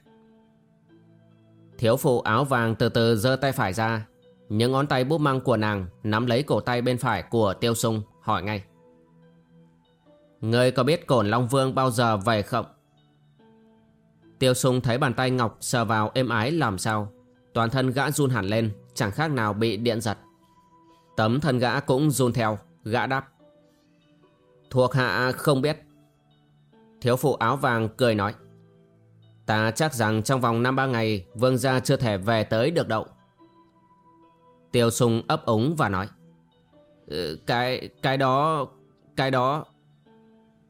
[SPEAKER 1] Thiếu phụ áo vàng từ từ giơ tay phải ra, những ngón tay búp măng của nàng nắm lấy cổ tay bên phải của tiêu sung, hỏi ngay. Ngươi có biết cổn Long Vương bao giờ về không? Tiêu sung thấy bàn tay ngọc sờ vào êm ái làm sao. Toàn thân gã run hẳn lên Chẳng khác nào bị điện giật. Tấm thân gã cũng run theo Gã đáp. Thuộc hạ không biết. Thiếu phụ áo vàng cười nói. Ta chắc rằng trong vòng năm ba ngày Vương gia chưa thể về tới được đâu Tiêu sung ấp ống và nói ờ, Cái, cái đó, cái đó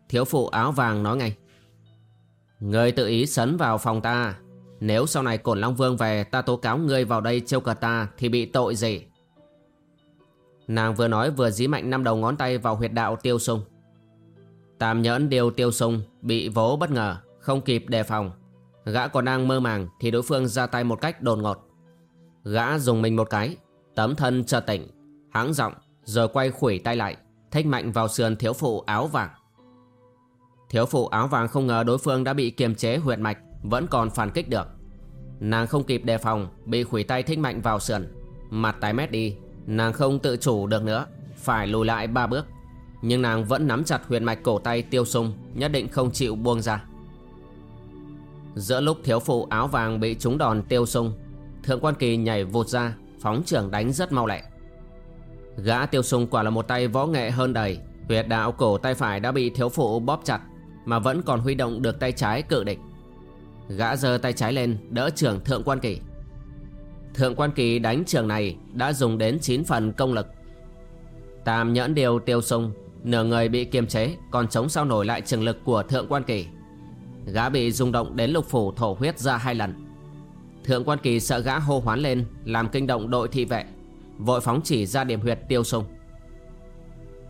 [SPEAKER 1] Thiếu phụ áo vàng nói ngay Người tự ý sấn vào phòng ta nếu sau này Cổn Long Vương về ta tố cáo ngươi vào đây trêu cờ ta thì bị tội gì? Nàng vừa nói vừa dí mạnh năm đầu ngón tay vào huyệt đạo tiêu sung. Tam nhẫn điều tiêu sung bị vố bất ngờ, không kịp đề phòng. Gã còn đang mơ màng thì đối phương ra tay một cách đồn ngột. Gã dùng mình một cái, tấm thân chợt tỉnh, hắng giọng rồi quay khuỷu tay lại, thách mạnh vào sườn thiếu phụ áo vàng. Thiếu phụ áo vàng không ngờ đối phương đã bị kiềm chế huyệt mạch vẫn còn phản kích được. Nàng không kịp đề phòng Bị khuỷu tay thích mạnh vào sườn. Mặt tái mét đi Nàng không tự chủ được nữa Phải lùi lại ba bước. Nhưng nàng vẫn nắm chặt huyệt mạch cổ tay tiêu sung Nhất định không chịu buông ra. Giữa lúc thiếu phụ áo vàng bị trúng đòn tiêu sung Thượng quan kỳ nhảy vụt ra Phóng trưởng đánh rất mau lẹ. Gã tiêu sung quả là một tay võ nghệ hơn đầy Huyệt đạo cổ tay phải đã bị thiếu phụ bóp chặt, Mà vẫn còn huy động được tay trái cự địch. Gã giơ tay trái lên, đỡ trưởng Thượng Quan Kỳ. Thượng Quan Kỳ đánh trường này đã dùng đến 9 phần công lực. Tam nhẫn điều tiêu sung Nửa người bị kiềm chế, Còn chống sao nổi lại trường lực của Thượng Quan Kỳ. Gã bị rung động đến lục phủ thổ huyết ra hai lần. Thượng Quan Kỳ sợ gã hô hoán lên, Làm kinh động đội thị vệ. Vội phóng chỉ ra điểm huyệt tiêu sung.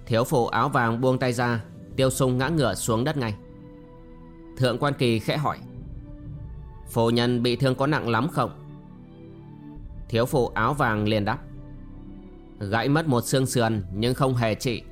[SPEAKER 1] Thiếu phụ áo vàng buông tay ra, Tiêu sung ngã ngửa xuống đất ngay. Thượng Quan Kỳ khẽ hỏi phụ nhân bị thương có nặng lắm không? Thiếu phụ áo vàng liền đáp, Gãy mất một xương sườn nhưng không hề trị.